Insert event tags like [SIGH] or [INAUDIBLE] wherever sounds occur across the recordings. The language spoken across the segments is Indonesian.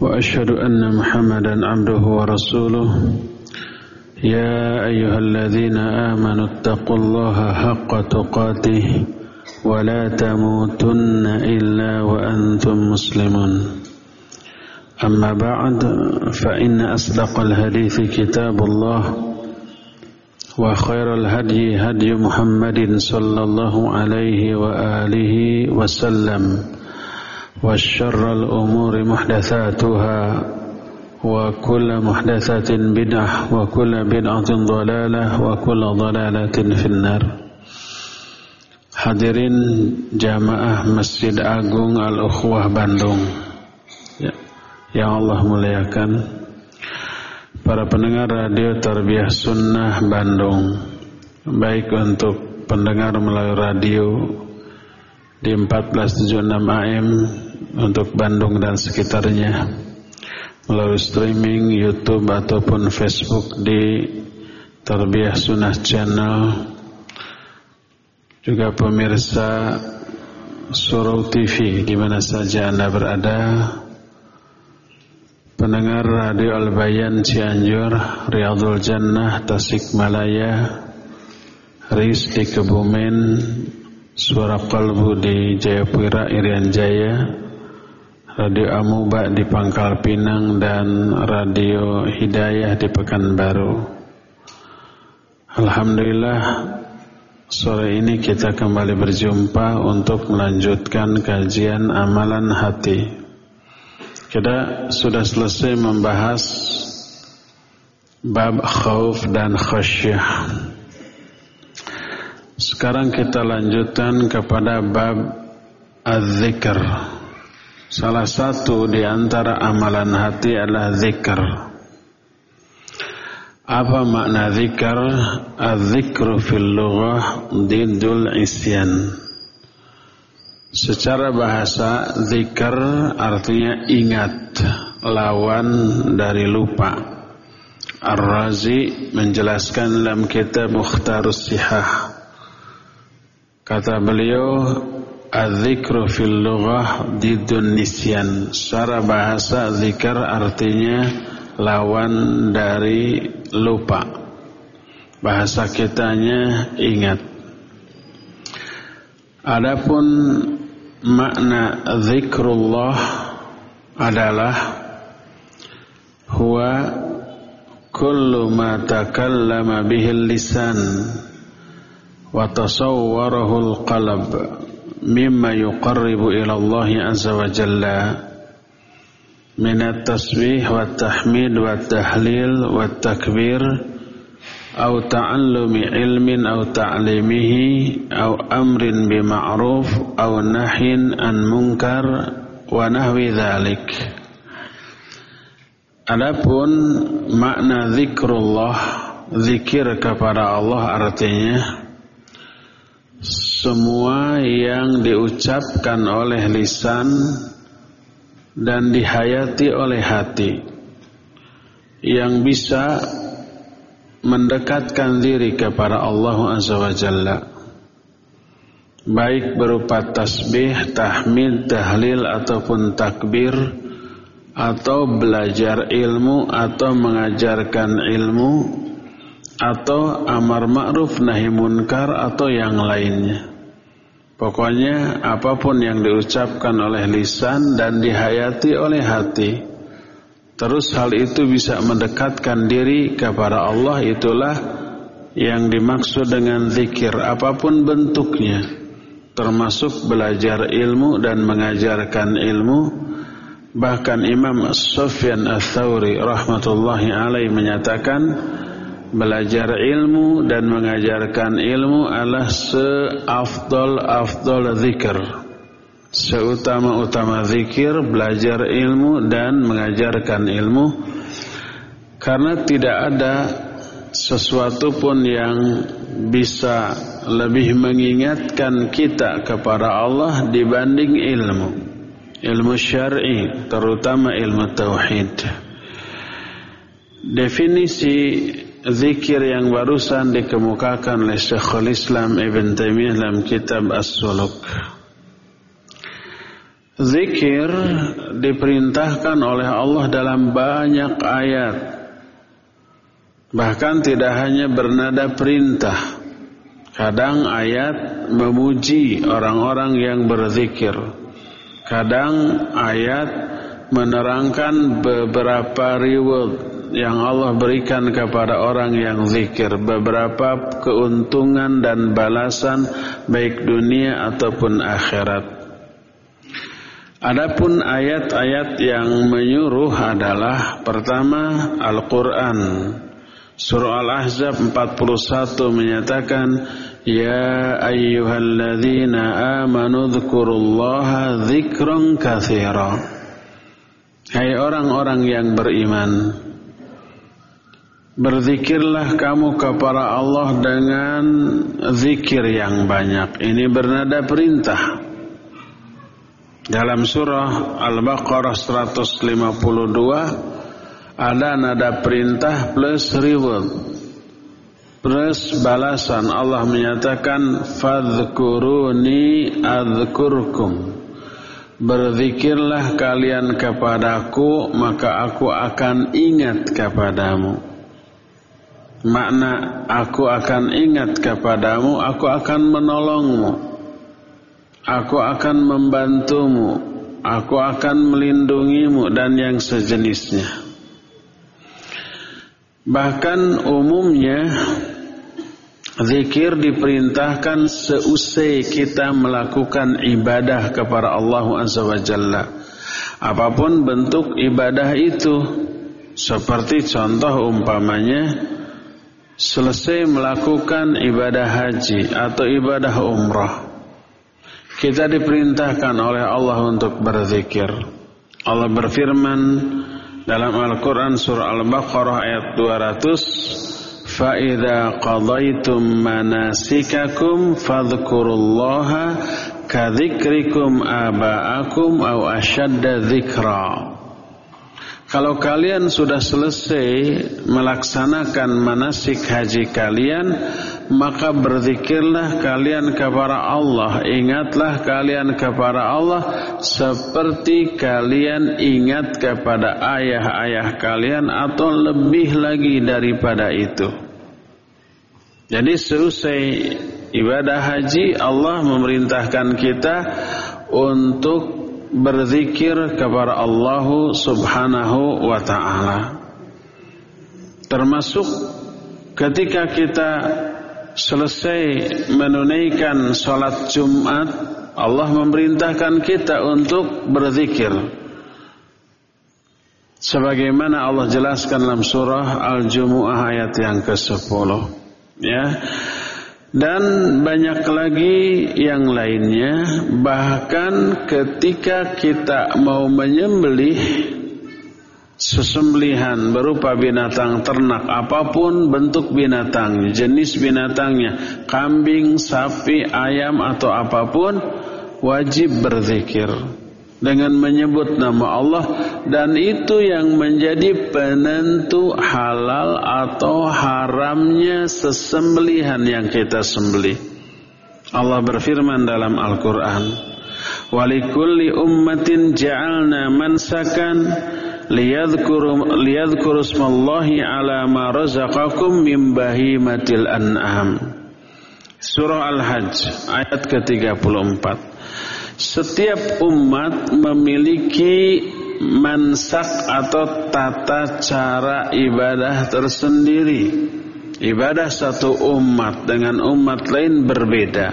وأشهد أن محمدا عبده ورسوله. يا أيها الذين آمنوا اتقوا الله حق تقاته ولا تموتن إلا وأنتم مسلمون. أما بعد فإن أصدق الحديث كتاب الله وخير الهدي هدي محمد صلى الله عليه وآله وسلم. وشر الأمور محدثاتها وكل محدثة بدعة وكل بدعة ضلالة وكل ضلالة في النار Hadirin jamaah Masjid Agung Al-Ukhwah Bandung ya, Yang Allah muliakan Para pendengar radio Tarbiyah Sunnah Bandung Baik untuk pendengar melalui radio Di 1476 AM untuk Bandung dan sekitarnya melalui streaming YouTube ataupun Facebook di Tarbiyah Sunnah Channel. Juga pemirsa Surau TV di mana saja Anda berada? Pendengar Radio Al-Bayan Cianjur Riyadul Jannah Tasikmalaya Riz di Kebumen Suara Kalbu di Jayapura Irian Jaya Radio Amuba di Pangkal Pinang dan Radio Hidayah di Pekanbaru. Alhamdulillah sore ini kita kembali berjumpa untuk melanjutkan kajian amalan hati. Kita sudah selesai membahas bab khauf dan khasyah. Sekarang kita lanjutkan kepada bab az-zikr. Salah satu di antara amalan hati adalah zikr. Apa makna zikr? Az-zikru fil lughah didul isyan. Secara bahasa zikr artinya ingat, lawan dari lupa. Ar-Razi menjelaskan dalam kitab Mukhtarus Sihah. Kata beliau, Az-zikru fil lughah didun nisyan. Secara bahasa zikr artinya lawan dari lupa. Bahasa kitanya ingat. Adapun makna zikrullah adalah huwa kullu ma takallama bihi lisan wa tasawwarahu al-qalb مما يقرب إلى الله عز وجل من التسبيح والتحميد والتهليل والتكبير أو تعلم علم أو تعليمه أو أمر بمعروف أو نهي عن منكر ونحو ذلك Adapun makna zikrullah, zikir kepada Allah artinya semua yang diucapkan oleh lisan dan dihayati oleh hati yang bisa mendekatkan diri kepada Allah Azza wa Jalla baik berupa tasbih, tahmid, tahlil ataupun takbir atau belajar ilmu atau mengajarkan ilmu atau amar ma'ruf nahi munkar atau yang lainnya. Pokoknya apa pun yang diucapkan oleh lisan dan dihayati oleh hati Terus hal itu bisa mendekatkan diri kepada Allah itulah yang dimaksud dengan zikir apa pun bentuknya Termasuk belajar ilmu dan mengajarkan ilmu. Bahkan Imam Sufyan Al-Thawri rahmatullahi alaih menyatakan belajar ilmu dan mengajarkan ilmu adalah seafdol afdol zikr seutama-utama zikir, belajar ilmu dan mengajarkan ilmu. Karena tidak ada sesuatu pun yang bisa lebih mengingatkan kita kepada Allah dibanding ilmu. Ilmu syar'i terutama ilmu tauhid. Definisi zikir yang barusan dikemukakan oleh Syekhul Islam Ibn Taimiyah dalam kitab As-Suluk. Zikir diperintahkan oleh Allah dalam banyak ayat. Bahkan tidak hanya bernada perintah. Kadang ayat memuji orang-orang yang berzikir. Kadang ayat menerangkan beberapa reward yang Allah berikan kepada orang yang zikir Beberapa keuntungan dan balasan baik dunia ataupun akhirat Adapun ayat-ayat yang menyuruh adalah pertama Al-Qur'an. Surah Al-Ahzab 41 menyatakan Ya ayyuhalladzina amanu dzkurullaha dzikran katsira. Hai orang-orang yang beriman Berzikirlah kamu kepada Allah dengan zikir yang banyak. Ini bernada perintah. Dalam surah Al-Baqarah 152 ada nada perintah plus reward plus balasan Allah menyatakan fadhkuruni adzkurkum Berzikirlah kalian kepadaku maka aku akan ingat kepadamu Makna aku akan ingat kepadamu aku akan menolongmu. Aku akan membantumu. Aku akan melindungimu Dan yang sejenisnya. Bahkan umumnya Zikir diperintahkan seusai kita melakukan ibadah kepada Allah Azza wa Apa pun bentuk ibadah itu Seperti contoh umpamanya Selesai melakukan ibadah haji atau ibadah umrah kita diperintahkan oleh Allah untuk berzikir. Allah berfirman dalam Al-Quran surah Al-Baqarah ayat 200 فَإِذَا قَضَيْتُمْ مَنَاسِكَكُمْ فَاذْكُرُوا كَذِكْرِكُمْ آبَاءَكُمْ أَوْ أَشَدَّ ذِكْرًا kalau kalian sudah selesai melaksanakan manasik haji kalian, maka berzikirlah kalian kepada Allah. Ingatlah kalian kepada Allah seperti kalian ingat kepada ayah-ayah kalian atau lebih lagi daripada itu. Jadi selesai ibadah haji Allah memerintahkan kita untuk berzikir kepada Allah Subhanahu wa taala. Termasuk ketika kita selesai menunaikan salat Jumat, Allah memerintahkan kita untuk berzikir. Sebagaimana Allah jelaskan dalam surah Al-Jumu'ah ayat yang ke-10. Ya dan banyak lagi yang lainnya. Bahkan ketika kita mau menyembelih sesembelihan berupa binatang ternak apa pun bentuk binatang jenis binatangnya kambing, sapi, ayam atau apa pun wajib berzikir dengan menyebut nama Allah dan itu yang menjadi penentu halal atau haramnya sesembelihan yang kita sembelih. Allah berfirman dalam Al-Qur'an, "Walikulli ummatin ja'alna mansakan liyadhkuru liyadhkuru ismallahi ala ma razaqakum min bahimatil an'am." Surah Al-Hajj ayat ke-34. Setiap umat memiliki mansak atau tata cara ibadah tersendiri. Ibadah satu umat dengan umat lain berbeda.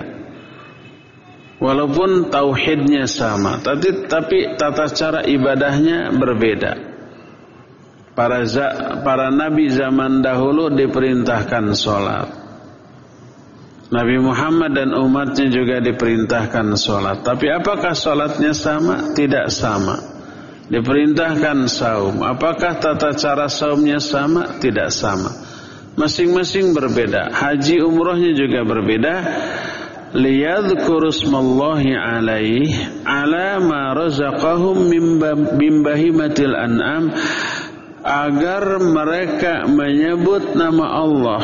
Walaupun tauhidnya sama, tapi tapi tata cara ibadahnya berbeda. Para para nabi zaman dahulu diperintahkan sholat. Nabi Muhammad dan umatnya juga diperintahkan sholat. Tapi apakah sholatnya sama? Tidak sama. Diperintahkan saum. Apakah tata cara saumnya sama? Tidak sama. Masing-masing berbeda. Haji umrohnya juga berbeda. Liyadhkuru smallahi alaih ala ma razaqahum min an'am agar mereka menyebut nama Allah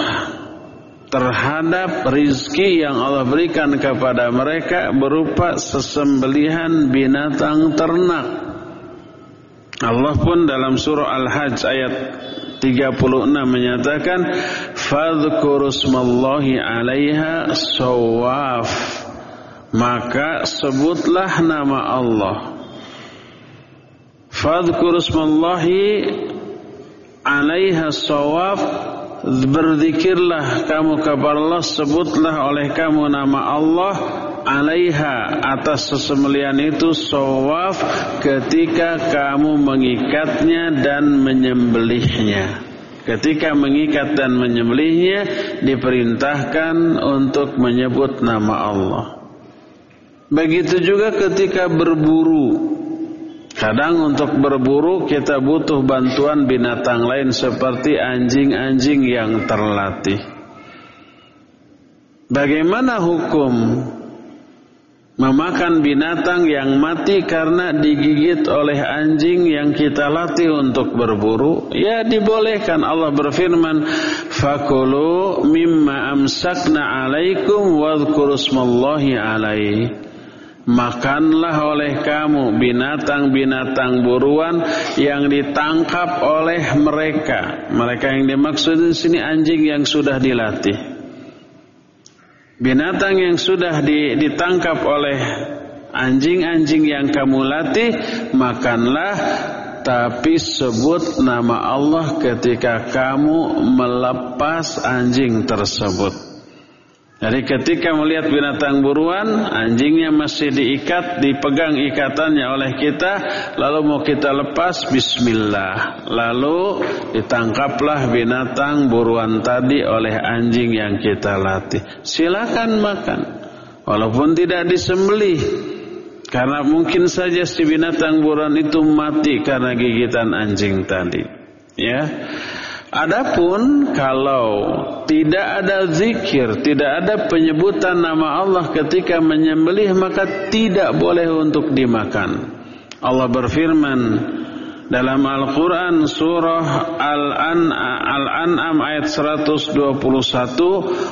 terhadap rizki yang Allah berikan kepada mereka berupa sesembelihan binatang ternak. Allah pun dalam surah Al-Hajj ayat 36 menyatakan fadhkurusmallahi 'alaiha sawaf. Maka sebutlah nama Allah. Fadhkurusmallahi 'alaiha sawaf berzikirlah kamu kepada Allah sebutlah oleh kamu nama Allah alaiha atas sesembelian itu sawaf ketika kamu mengikatnya dan menyembelihnya. Ketika mengikat dan menyembelihnya diperintahkan untuk menyebut nama Allah. Begitu juga ketika berburu Kadang untuk berburu kita butuh bantuan binatang lain seperti anjing-anjing yang terlatih. Bagaimana hukum memakan binatang yang mati karena digigit oleh anjing yang kita latih untuk berburu? Ya dibolehkan Allah berfirman, "Fakulu mimma amsakna 'alaikum wadhkurusmallahi 'alaihi." Makanlah oleh kamu binatang-binatang buruan yang ditangkap oleh mereka. Mereka yang dimaksud di sini anjing yang sudah dilatih. Binatang yang sudah ditangkap oleh anjing-anjing yang kamu latih, makanlah tapi sebut nama Allah ketika kamu melepas anjing tersebut. Jadi ketika melihat binatang buruan, anjingnya masih diikat, dipegang ikatannya oleh kita, lalu mau kita lepas, bismillah. Lalu ditangkaplah binatang buruan tadi oleh anjing yang kita latih. Silakan makan, walaupun tidak disembelih. Karena mungkin saja si binatang buruan itu mati karena gigitan anjing tadi. Ya. Adapun kalau tidak ada zikir, tidak ada penyebutan nama Allah ketika menyembelih maka tidak boleh untuk dimakan. Allah berfirman dalam Al-Quran surah Al-An'am ayat 121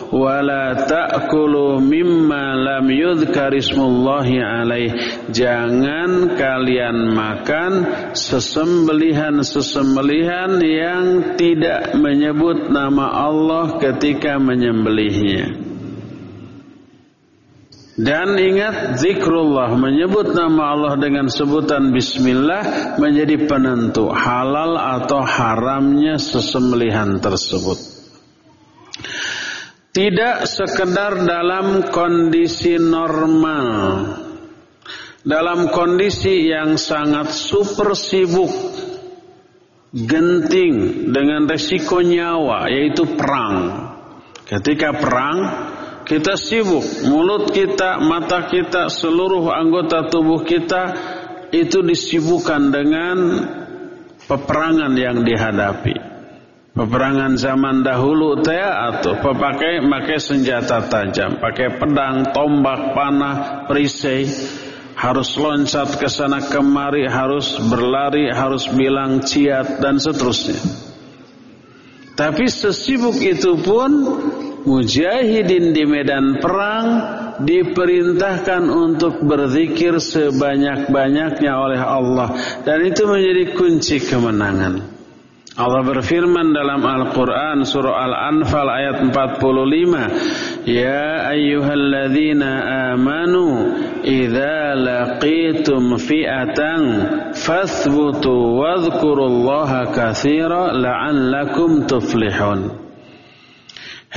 wala ta'kulu mimma lam yudhkarismullahi alaih. Jangan kalian makan sesembelihan-sesembelihan yang tidak menyebut nama Allah ketika menyembelihnya dan ingat zikrullah menyebut nama Allah dengan sebutan bismillah menjadi penentu halal atau haramnya sesembelihan tersebut. Tidak sekedar dalam kondisi normal. Dalam kondisi yang sangat super sibuk genting dengan resiko nyawa yaitu perang. Ketika perang kita sibuk, mulut kita, mata kita, seluruh anggota tubuh kita itu disibukkan dengan peperangan yang dihadapi. Peperangan zaman dahulu teh atau pakai pakai senjata tajam, pakai pedang, tombak, panah, perisai, harus loncat ke sana kemari, harus berlari, harus bilang ciat dan seterusnya. Tapi sesibuk itu pun mujahidin di medan perang diperintahkan untuk berzikir sebanyak-banyaknya oleh Allah. Dan itu menjadi kunci kemenangan. Allah berfirman dalam Al-Quran surah Al-Anfal ayat 45 Ya ayyuhalladzina amanu Idza laqitum fi'atan Fathbutu wadhkurullaha kathira La'allakum tuflihun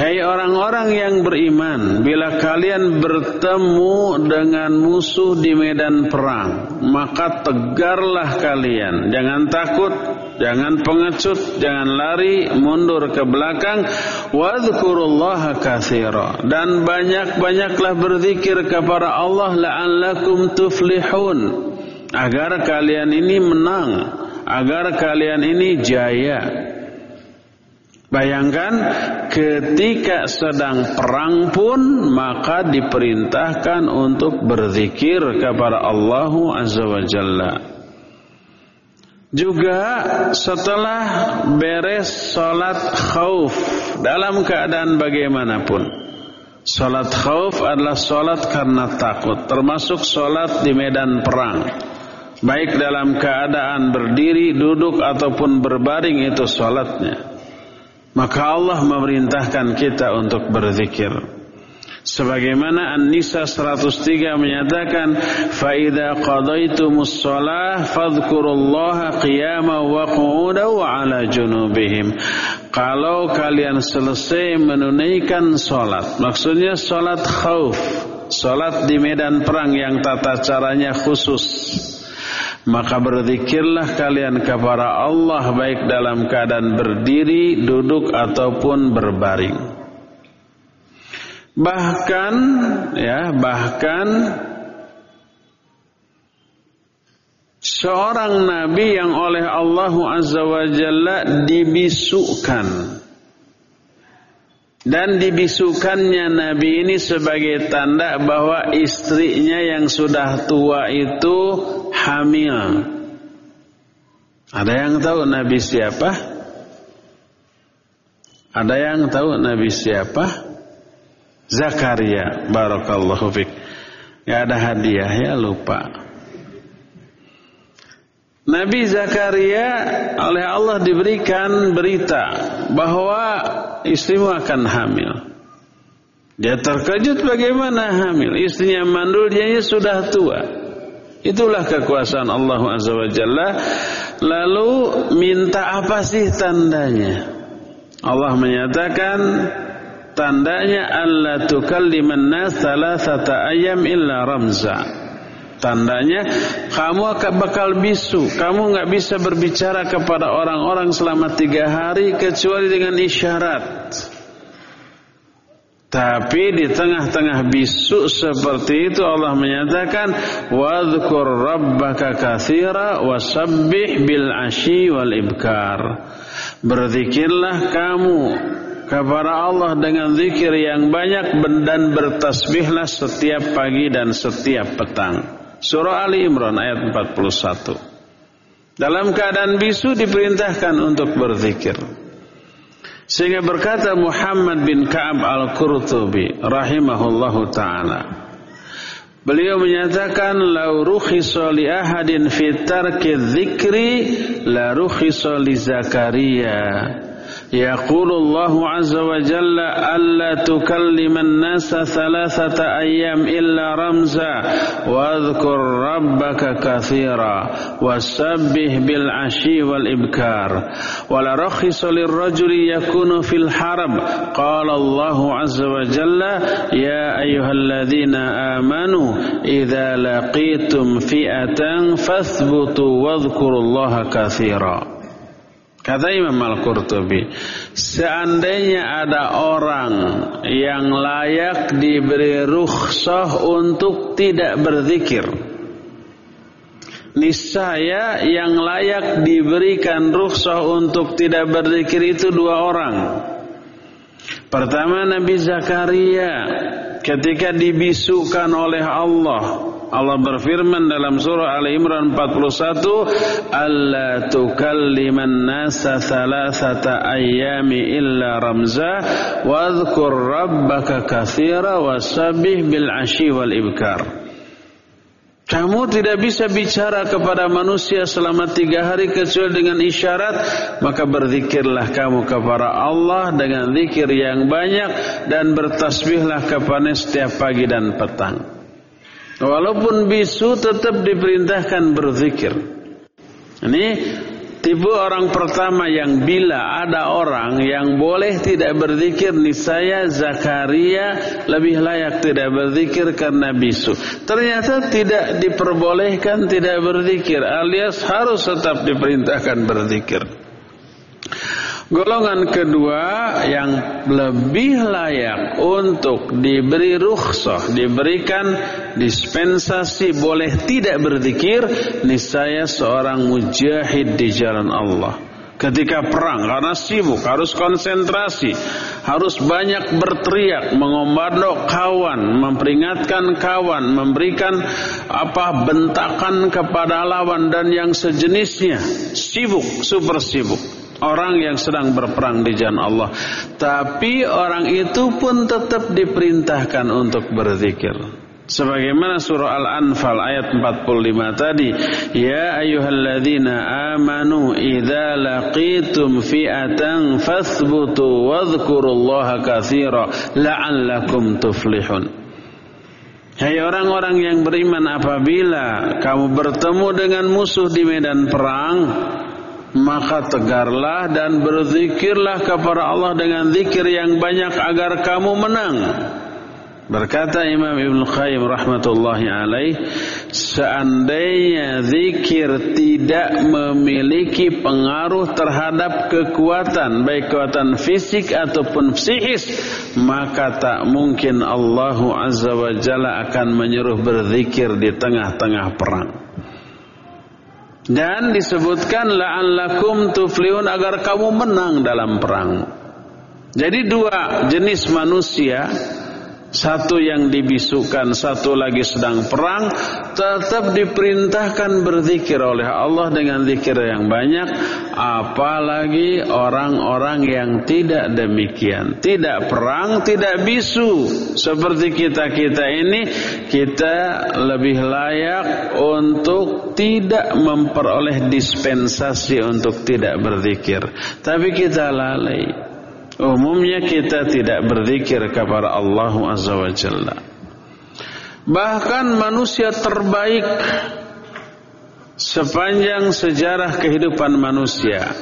Hei orang-orang yang beriman, bila kalian bertemu dengan musuh di medan perang, maka tegarlah kalian. Jangan takut, Jangan pengecut, jangan lari mundur ke belakang. Wadhkurullaha katsira dan banyak-banyaklah berzikir kepada Allah la'allakum tuflihun agar kalian ini menang, agar kalian ini jaya. Bayangkan ketika sedang perang pun maka diperintahkan untuk berzikir kepada Allah Azza wa Jalla. Juga setelah beres sholat khauf dalam keadaan bagaimanapun. Sholat khauf adalah sholat karena takut, termasuk sholat di medan perang. Baik dalam keadaan berdiri, duduk ataupun berbaring itu sholatnya. Maka Allah memerintahkan kita untuk berzikir. Sebagaimana An-Nisa 103 menyatakan fa idza qadaitumus shalah fadhkurullaha qiyaman wa qu'udan wa 'ala junubihim. Kalau kalian selesai menunaikan salat, maksudnya salat khauf, salat di medan perang yang tata caranya khusus. Maka berzikirlah kalian kepada Allah baik dalam keadaan berdiri, duduk ataupun berbaring. Bahkan ya, bahkan seorang nabi yang oleh Allah Azza wa Jalla dibisukan dan dibisukannya nabi ini sebagai tanda bahwa istrinya yang sudah tua itu hamil. Ada yang tahu nabi siapa? Ada yang tahu nabi siapa? Zakaria barakallahu fik Gak ada hadiah ya lupa Nabi Zakaria oleh Allah diberikan berita bahwa istrimu akan hamil. Dia terkejut bagaimana hamil. Istrinya mandul, dia sudah tua. Itulah kekuasaan Allah Azza wa Jalla. Lalu minta apa sih tandanya? Allah menyatakan Tandanya Allah tukalliman nas thalathata ayam illa ramza. Tandanya kamu akan bakal bisu. Kamu nggak bisa berbicara kepada orang-orang selama tiga hari kecuali dengan isyarat. Tapi di tengah-tengah bisu seperti itu Allah menyatakan wadhkur rabbaka katsira wasabbih bil ashi wal ibkar. Berzikirlah kamu kepada Allah dengan zikir yang banyak dan bertasbihlah setiap pagi dan setiap petang. Surah Ali Imran ayat 41. Dalam keadaan bisu diperintahkan untuk berzikir. Sehingga berkata Muhammad bin Ka'ab al-Qurtubi rahimahullahu taala. Beliau menyatakan lau rukhisa li ahadin fi tarki dzikri la rukhisa li Zakaria يقول الله عز وجل ألا تكلم الناس ثلاثة أيام إلا رمزا واذكر ربك كثيرا وسبه بالعشي والإبكار. ولرخص للرجل يكون في الحرب قال الله عز وجل يا أيها الذين آمنوا إذا لقيتم فئة فاثبتوا واذكروا الله كثيرا. Kata Imam Al-Qurtubi, seandainya ada orang yang layak diberi rukhsah untuk tidak berzikir, niscaya yang layak diberikan rukhsah untuk tidak berzikir itu dua orang. Pertama Nabi Zakaria ketika dibisukan oleh Allah Allah berfirman dalam surah Ali Imran 41, "Alla tukalliman nasa thalathata ayyami illa ramza wadhkur rabbaka katsira wasabbih bil ashi wal ibkar." Kamu tidak bisa bicara kepada manusia selama tiga hari kecuali dengan isyarat. Maka berzikirlah kamu kepada Allah dengan zikir yang banyak. Dan bertasbihlah kepada setiap pagi dan petang. Walaupun bisu tetap diperintahkan berzikir. Ini Tipe orang pertama yang bila ada orang yang boleh tidak berzikir niscaya Zakaria lebih layak tidak berzikir karena bisu. Ternyata tidak diperbolehkan tidak berzikir alias harus tetap diperintahkan berzikir. Golongan kedua yang lebih layak untuk diberi rukhsah, diberikan dispensasi boleh tidak berzikir, niscaya seorang mujahid di jalan Allah. Ketika perang karena sibuk, harus konsentrasi, harus banyak berteriak, mengomando kawan, memperingatkan kawan, memberikan apa bentakan kepada lawan dan yang sejenisnya. Sibuk, super sibuk orang yang sedang berperang di jalan Allah. Tapi orang itu pun tetap diperintahkan untuk berzikir. Sebagaimana surah Al-Anfal ayat 45 tadi, Ya ayyuhalladzina amanu idza laqitum fi'atan fathbutu wadhkurullaha katsira la'allakum tuflihun. Hai orang-orang yang beriman apabila kamu bertemu dengan musuh di medan perang, maka tegarlah dan berzikirlah kepada Allah dengan zikir yang banyak agar kamu menang. Berkata Imam Ibn Qayyim rahmatullahi alaih, seandainya zikir tidak memiliki pengaruh terhadap kekuatan, baik kekuatan fisik ataupun psikis, maka tak mungkin Allah Azza wa Jalla akan menyuruh berzikir di tengah-tengah perang. Dan disebutkan la'allakum tuflihun agar kamu menang dalam perang. Jadi dua jenis manusia satu yang dibisukan, satu lagi sedang perang, tetap diperintahkan berzikir oleh Allah dengan zikir yang banyak, apalagi orang-orang yang tidak demikian, tidak perang, tidak bisu. Seperti kita-kita ini, kita lebih layak untuk tidak memperoleh dispensasi untuk tidak berzikir. Tapi kita lalai. Umumnya kita tidak berzikir kepada Allah Azza wa Jalla. Bahkan manusia terbaik sepanjang sejarah kehidupan manusia.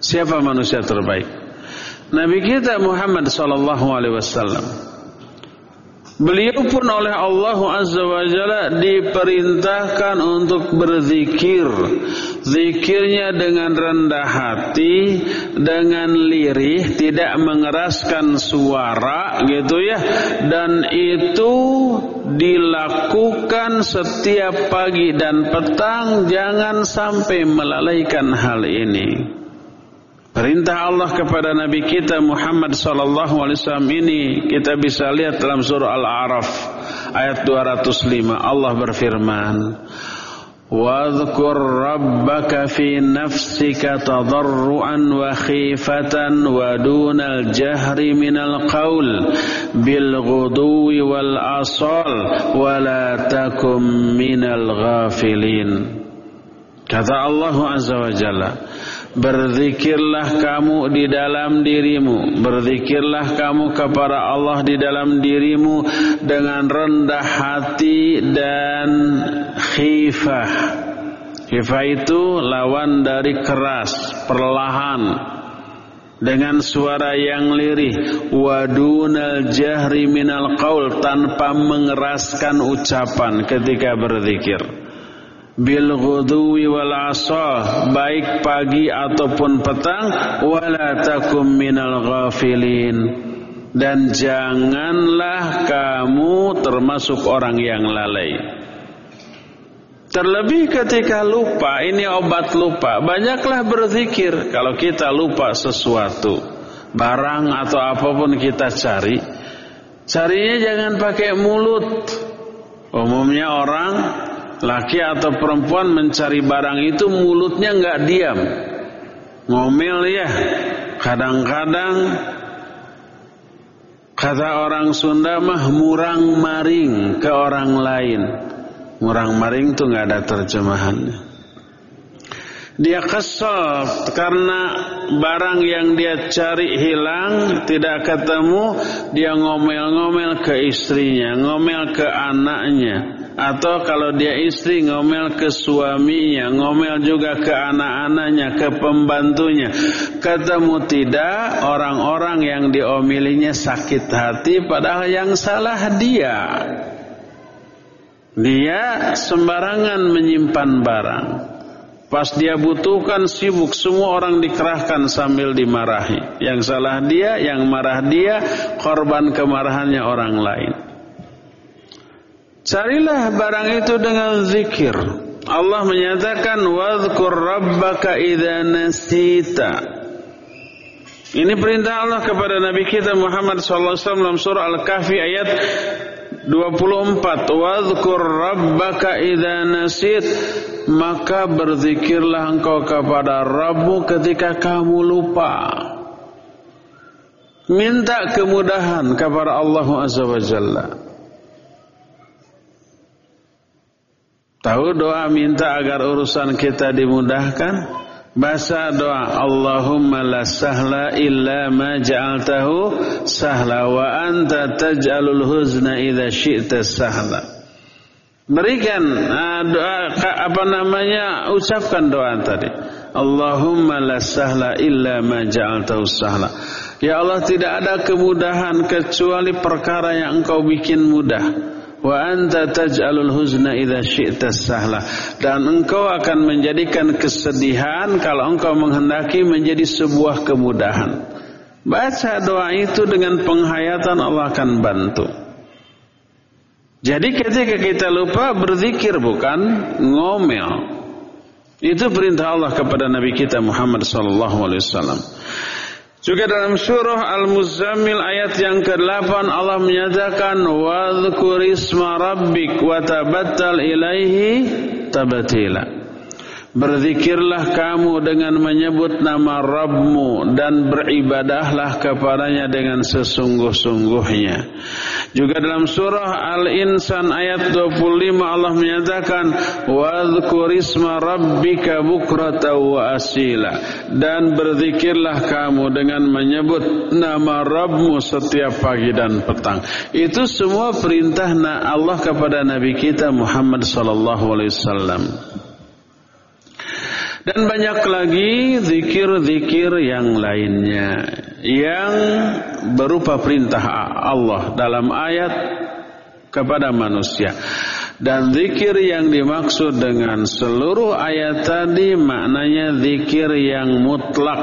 Siapa manusia terbaik? Nabi kita Muhammad sallallahu alaihi wasallam Beliau pun oleh Allah Azza wa Jalla diperintahkan untuk berzikir. Zikirnya dengan rendah hati, dengan lirih, tidak mengeraskan suara gitu ya. Dan itu dilakukan setiap pagi dan petang, jangan sampai melalaikan hal ini. Perintah Allah kepada Nabi kita Muhammad sallallahu alaihi wasallam ini kita bisa lihat dalam surah Al-A'raf ayat 205 Allah berfirman واذكر ربك في نفسك تضرعا وخيفة ودون الجهر من القول بالغدو والأصال ولا تكن من الغافلين kata Allah Azza wa Jalla Berzikirlah kamu di dalam dirimu. Berzikirlah kamu kepada Allah di dalam dirimu Dengan rendah hati dan khifah. Khifah itu lawan dari keras Perlahan dengan suara yang lirih. Wadunal jahri minal qaul tanpa mengeraskan ucapan ketika berzikir bil ghudwi wal asah baik pagi ataupun petang wala takum minal ghafilin dan janganlah kamu termasuk orang yang lalai Terlebih ketika lupa, ini obat lupa. Banyaklah berzikir kalau kita lupa sesuatu, barang atau apa pun kita cari. Carinya jangan pakai mulut. Umumnya orang laki atau perempuan mencari barang itu mulutnya nggak diam. Ngomel ya kadang-kadang kata orang Sunda mah murang maring ke orang lain. Murang maring itu nggak ada terjemahannya. Dia kesal karena barang yang dia cari hilang tidak ketemu dia ngomel-ngomel ke istrinya ngomel ke anaknya atau kalau dia istri ngomel ke suaminya, ngomel juga ke anak-anaknya, ke pembantunya. Ketemu tidak orang-orang yang diomilinya sakit hati padahal yang salah dia. Dia sembarangan menyimpan barang. Pas dia butuhkan sibuk semua orang dikerahkan sambil dimarahi. Yang salah dia, yang marah dia, korban kemarahannya orang lain. Carilah barang itu dengan zikir. Allah menyatakan wadhkur rabbaka idza nasita. Ini perintah Allah kepada Nabi kita Muhammad sallallahu alaihi wasallam dalam surah Al-Kahfi ayat 24 Wadhkur rabbaka idza nasit maka berzikirlah engkau kepada Rabbu ketika kamu lupa minta kemudahan kepada Allah Azza wa Jalla Tahu doa minta agar urusan kita dimudahkan? Baca doa Allahumma la sahla illa ma ja'altahu sahla wa anta taj'alul huzna idza syi'ta sahla. Berikan uh, doa apa namanya ucapkan doa tadi. Allahumma la sahla illa ma ja'altahu sahla. Ya Allah tidak ada kemudahan kecuali perkara yang engkau bikin mudah wa anta taj'alul huzna idza syi'ta sahla. Dan engkau akan menjadikan kesedihan kalau engkau menghendaki menjadi sebuah kemudahan. Baca doa itu dengan penghayatan Allah akan bantu. Jadi ketika kita lupa berzikir bukan ngomel. Itu perintah Allah kepada Nabi kita Muhammad sallallahu alaihi wasallam juga dalam surah Al-Muzammil ayat yang ke-8 Allah menyatakan wadhkur isma rabbik wa tabattal ilaihi tabatila. Berzikirlah kamu dengan menyebut nama Rabbmu dan beribadahlah kepadanya dengan sesungguh-sungguhnya. Juga dalam surah Al-Insan ayat 25 Allah menyatakan Wadhkur rabbika bukrata wa asila dan berzikirlah kamu dengan menyebut nama Rabbmu setiap pagi dan petang. Itu semua perintah Allah kepada Nabi kita Muhammad sallallahu alaihi wasallam. Dan banyak lagi zikir-zikir yang lainnya yang berupa perintah Allah dalam ayat kepada manusia. Dan zikir yang dimaksud dengan seluruh ayat tadi maknanya zikir yang mutlak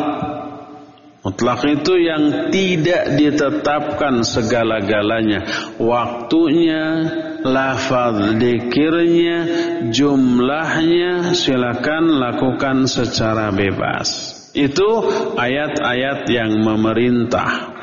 Mutlak itu yang tidak ditetapkan segala-galanya. Waktunya, lafaz dikirnya, jumlahnya silakan lakukan secara bebas. Itu ayat-ayat yang memerintah.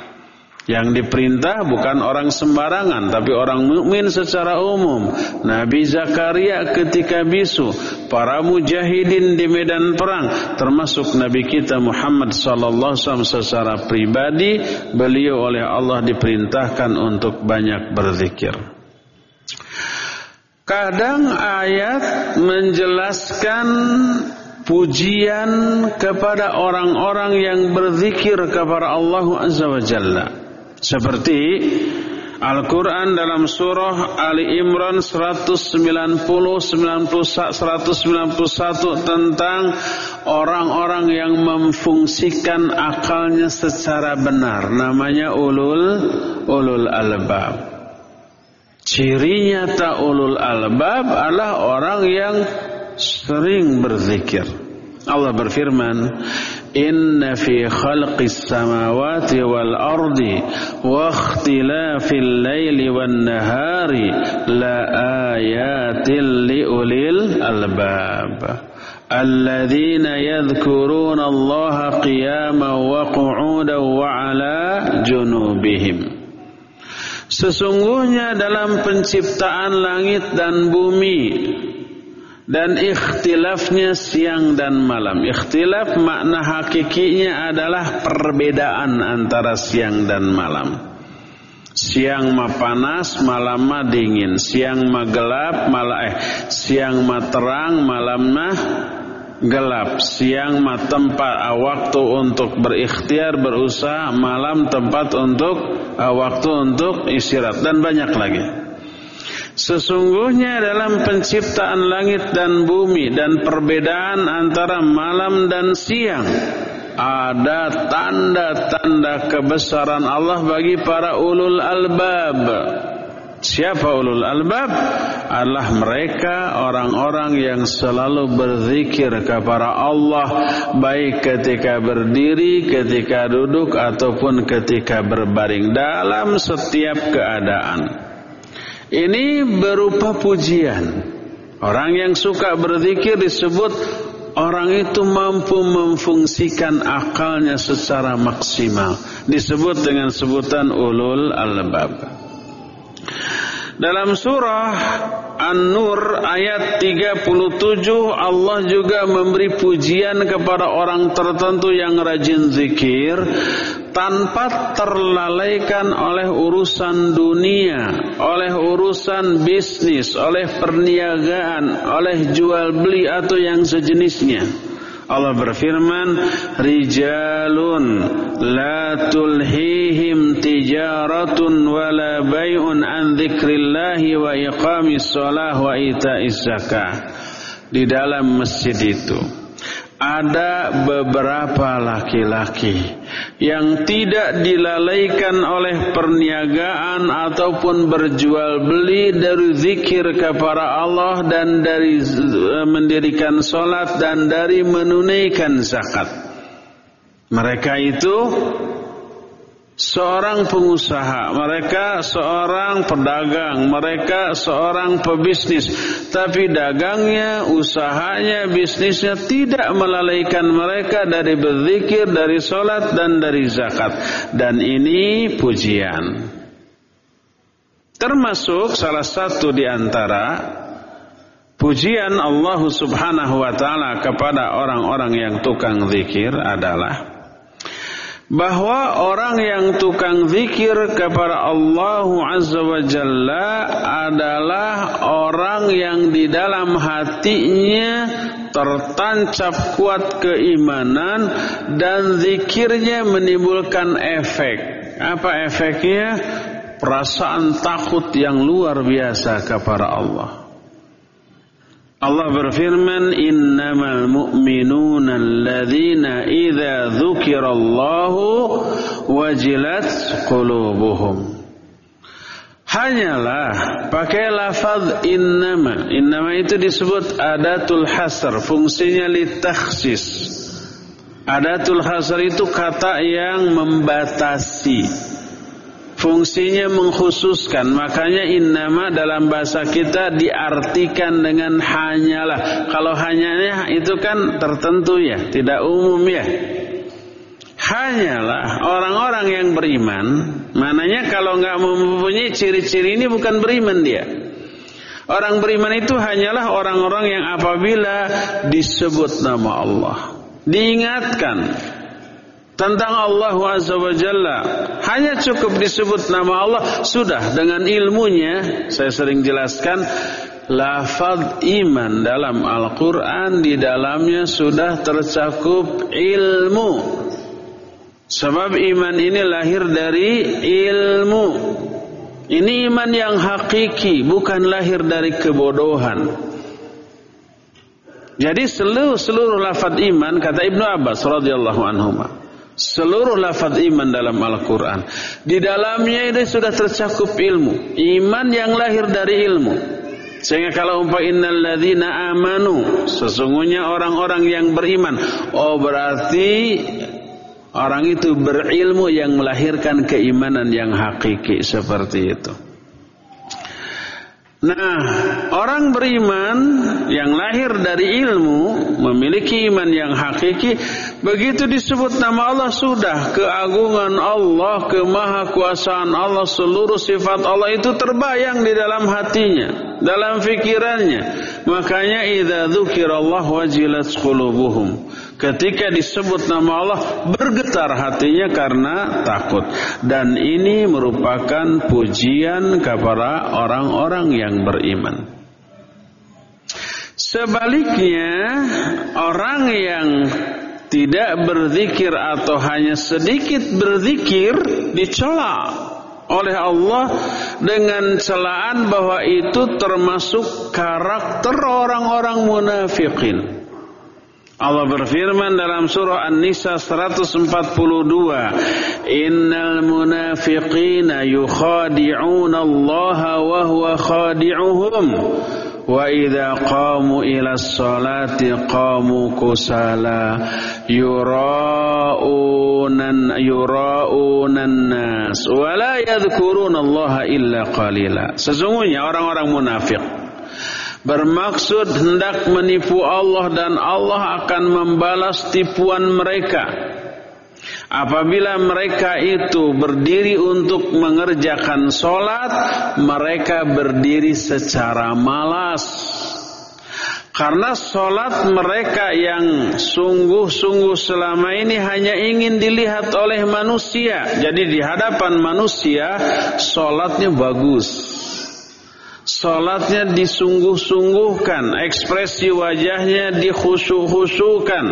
Yang diperintah bukan orang sembarangan tapi orang mukmin secara umum. Nabi Zakaria ketika bisu, para mujahidin di medan perang termasuk Nabi kita Muhammad sallallahu alaihi wasallam secara pribadi beliau oleh Allah diperintahkan untuk banyak berzikir. Kadang ayat menjelaskan pujian kepada orang-orang yang berzikir kepada Allah Azza wa Jalla. Seperti Al-Quran dalam surah Ali Imran 190 90 191 tentang orang-orang yang memfungsikan akalnya secara benar namanya ulul ulul albab cirinya tak ulul albab adalah orang yang sering berzikir Allah berfirman إن في خلق السماوات والأرض واختلاف الليل والنهار لآيات لأولي الألباب الذين يذكرون الله قياما وقعودا وعلى جنوبهم Sesungguhnya dalam penciptaan langit dan bumi dan ikhtilafnya siang dan malam. Ikhtilaf makna hakikinya adalah perbedaan antara siang dan malam. Siang mah panas, malam mah dingin. Siang mah gelap, malah eh siang mah terang, malam mah gelap. Siang tempat uh, waktu untuk berikhtiar, berusaha, malam tempat untuk uh, waktu untuk istirahat dan banyak lagi. Sesungguhnya dalam penciptaan langit dan bumi dan perbedaan antara malam dan siang ada tanda-tanda kebesaran Allah bagi para ulul albab. Siapa ulul albab? Adalah mereka orang-orang yang selalu berzikir kepada Allah baik ketika berdiri, ketika duduk ataupun ketika berbaring dalam setiap keadaan. Ini berupa pujian. Orang yang suka berzikir disebut orang itu mampu memfungsikan akalnya secara maksimal. Disebut dengan sebutan ulul albab. Dalam surah An-Nur ayat 37 Allah juga memberi pujian kepada orang tertentu yang rajin zikir tanpa terlalaikan oleh urusan dunia, oleh urusan bisnis, oleh perniagaan, oleh jual beli atau yang sejenisnya. Allah berfirman, "Rijalun la tulhihim tijaratun wala bai'un an dzikrillahi wa iqamis shalah wa ita'iz zakah." Di dalam masjid itu ada beberapa laki-laki yang tidak dilalaikan oleh perniagaan ataupun berjual beli dari zikir kepada Allah dan dari eh, mendirikan solat dan dari menunaikan zakat. Mereka itu seorang pengusaha, mereka seorang pedagang, mereka seorang pebisnis, tapi dagangnya, usahanya, bisnisnya tidak melalaikan mereka dari berzikir, dari solat dan dari zakat. Dan ini pujian. Termasuk salah satu di antara pujian Allah Subhanahu wa taala kepada orang-orang yang tukang zikir adalah bahwa orang yang tukang zikir kepada Allah Azza wa Jalla adalah orang yang di dalam hatinya tertancap kuat keimanan dan zikirnya menimbulkan efek. Apa efeknya? Perasaan takut yang luar biasa kepada Allah. Allah berfirman innamal mu'minuna alladzina idza dzukirallahu wajilat qulubuhum. Hanyalah pakai lafaz innama. Innama itu disebut adatul hasr fungsinya litakhsis Adatul hasr itu kata yang membatasi fungsinya mengkhususkan makanya innama dalam bahasa kita diartikan dengan hanyalah. Kalau hanyanya itu kan tertentu ya tidak umum ya. Hanyalah orang-orang yang beriman mananya kalau nggak mempunyai ciri-ciri ini bukan beriman dia. Orang beriman itu hanyalah orang-orang yang apabila disebut nama Allah diingatkan tentang Allah Azza wa Jalla. Hanya cukup disebut nama Allah. Sudah dengan ilmunya saya sering jelaskan lafaz iman dalam Al-Qur'an di dalamnya sudah tercakup ilmu. Sebab iman ini lahir dari ilmu. Ini iman yang hakiki bukan lahir dari kebodohan. Jadi seluruh seluruh lafaz iman kata Ibnu Abbas radhiyallahu anhu Seluruh lafaz iman dalam Al-Quran. Di dalamnya ini sudah tercakup ilmu. Iman yang lahir dari ilmu. Sehingga kalau umpah innal amanu. Sesungguhnya orang-orang yang beriman. Oh berarti orang itu berilmu yang melahirkan keimanan yang hakiki. Seperti itu. Nah, orang beriman yang lahir dari ilmu memiliki iman yang hakiki, begitu disebut nama Allah sudah keagungan Allah, kemahakuasaan Allah, seluruh sifat Allah itu terbayang di dalam hatinya, dalam fikirannya. Makanya idza dzukirallahu wajilat qulubuhum. Ketika disebut nama Allah bergetar hatinya karena takut dan ini merupakan pujian kepada orang-orang yang beriman. Sebaliknya orang yang tidak berzikir atau hanya sedikit berzikir dicela oleh Allah dengan celaan bahwa itu termasuk karakter orang-orang munafikin. Allah berfirman dalam surah An-Nisa 142, "Innal munafiqina yukhadi'una Allah wa huwa khadi'uhum." Wa idza qamu ila sholati qamu kusala yura'unan yura'unan nas wa la yadhkuruna Allah illa qalila. Sesungguhnya orang-orang munafik bermaksud hendak menipu Allah dan Allah akan membalas tipuan mereka. Apabila mereka itu berdiri untuk mengerjakan sholat, mereka berdiri secara malas. Karena sholat mereka yang sungguh-sungguh selama ini hanya ingin dilihat oleh manusia. Jadi di hadapan manusia, sholatnya bagus. Sholatnya disungguh-sungguhkan, ekspresi wajahnya dikhusyuk-khusyukan.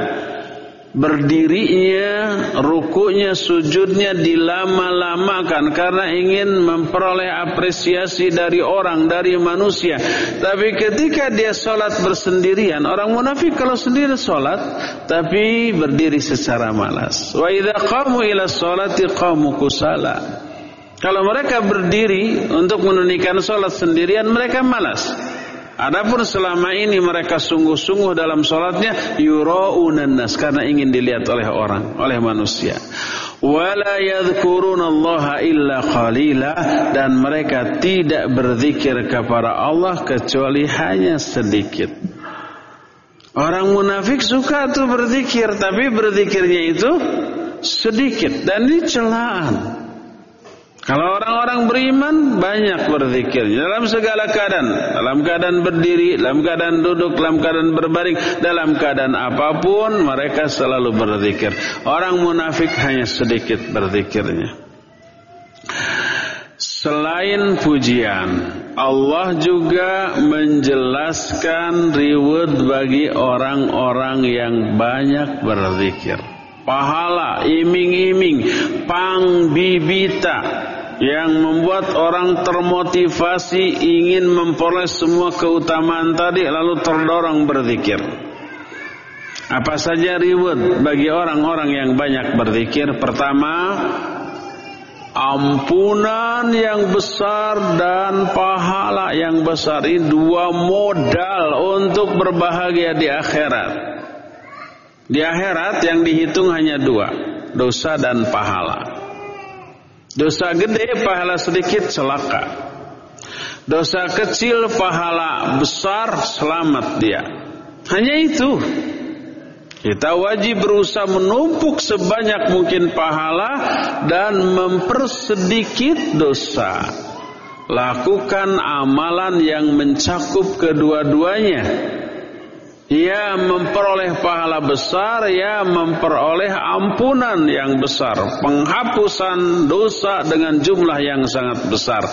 Berdirinya, rukunya, sujudnya dilama-lamakan karena ingin memperoleh apresiasi dari orang, dari manusia. Tapi ketika dia sholat bersendirian, orang munafik kalau sendiri sholat, tapi berdiri secara malas. Wa idha qamu ila sholati qamu kusala. Kalau mereka berdiri untuk menunaikan sholat sendirian, mereka malas. Adapun selama ini mereka sungguh-sungguh dalam sholatnya yuraunan nas karena ingin dilihat oleh orang, oleh manusia. Wala yadhkurunallaha illa qalila dan mereka tidak berzikir kepada Allah kecuali hanya sedikit. Orang munafik suka tuh berzikir, tapi berzikirnya itu sedikit dan ini celaan. Kalau orang-orang beriman banyak berzikir dalam segala keadaan, dalam keadaan berdiri, dalam keadaan duduk, dalam keadaan berbaring, dalam keadaan apa pun mereka selalu berzikir. Orang munafik hanya sedikit berzikirnya. Selain pujian, Allah juga menjelaskan reward bagi orang-orang yang banyak berzikir pahala, iming-iming, pang bibita yang membuat orang termotivasi ingin memperoleh semua keutamaan tadi lalu terdorong berzikir. Apa saja reward bagi orang-orang yang banyak berzikir? Pertama, ampunan yang besar dan pahala yang besar ini dua modal untuk berbahagia di akhirat. Di akhirat yang dihitung hanya dua, dosa dan pahala. Dosa gede, pahala sedikit, celaka. Dosa kecil, pahala besar, selamat dia. Hanya itu. Kita wajib berusaha menumpuk sebanyak mungkin pahala dan mempersedikit dosa. Lakukan amalan yang mencakup kedua-duanya ia memperoleh pahala besar, ia memperoleh ampunan yang besar, penghapusan dosa dengan jumlah yang sangat besar.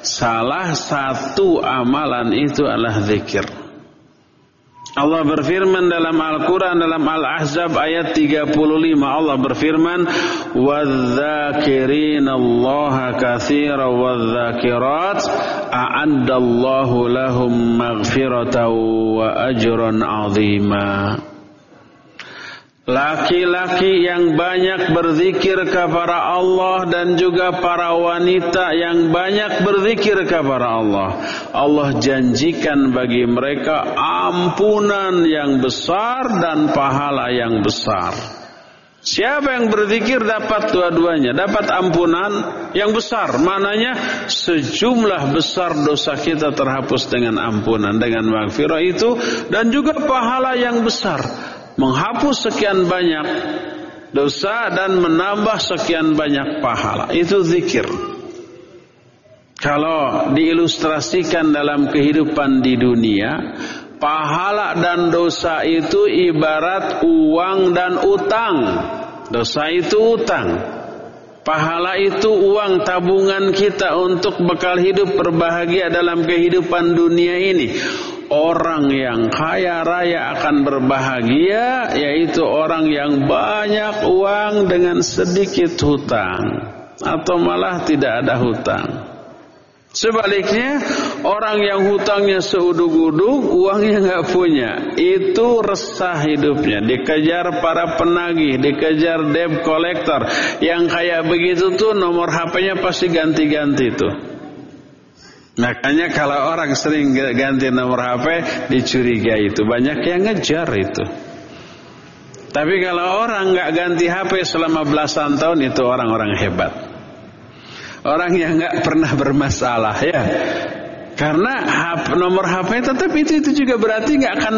Salah satu amalan itu adalah zikir. Allah berfirman dalam Al-Quran dalam Al-Ahzab ayat 35 Allah berfirman وَالذَّاكِرِينَ اللَّهَ كَثِيرًا وَالذَّاكِرَاتِ أَعَدَّ اللَّهُ لَهُمْ مَغْفِرَةً وَأَجْرًا عَظِيمًا Laki-laki yang banyak berzikir kepada Allah dan juga para wanita yang banyak berzikir kepada Allah. Allah janjikan bagi mereka ampunan yang besar dan pahala yang besar. Siapa yang berzikir dapat dua-duanya, dapat ampunan yang besar. Mananya sejumlah besar dosa kita terhapus dengan ampunan, dengan maghfirah itu dan juga pahala yang besar menghapus sekian banyak dosa dan menambah sekian banyak pahala. Itu zikir. Kalau diilustrasikan dalam kehidupan di dunia, pahala dan dosa itu ibarat uang dan utang. Dosa itu utang. Pahala itu uang tabungan kita untuk bekal hidup berbahagia dalam kehidupan dunia ini. Orang yang kaya raya akan berbahagia yaitu orang yang banyak uang dengan sedikit hutang. atau malah tidak ada hutang. Sebaliknya orang yang hutangnya seuduk-uduk uangnya nggak punya itu resah hidupnya dikejar para penagih dikejar debt collector yang kayak begitu tuh nomor HP-nya pasti ganti-ganti tuh makanya kalau orang sering ganti nomor HP dicurigai itu banyak yang ngejar itu tapi kalau orang nggak ganti HP selama belasan tahun itu orang-orang hebat Orang yang nggak pernah bermasalah ya. Karena nomor HP tetap itu itu juga berarti nggak akan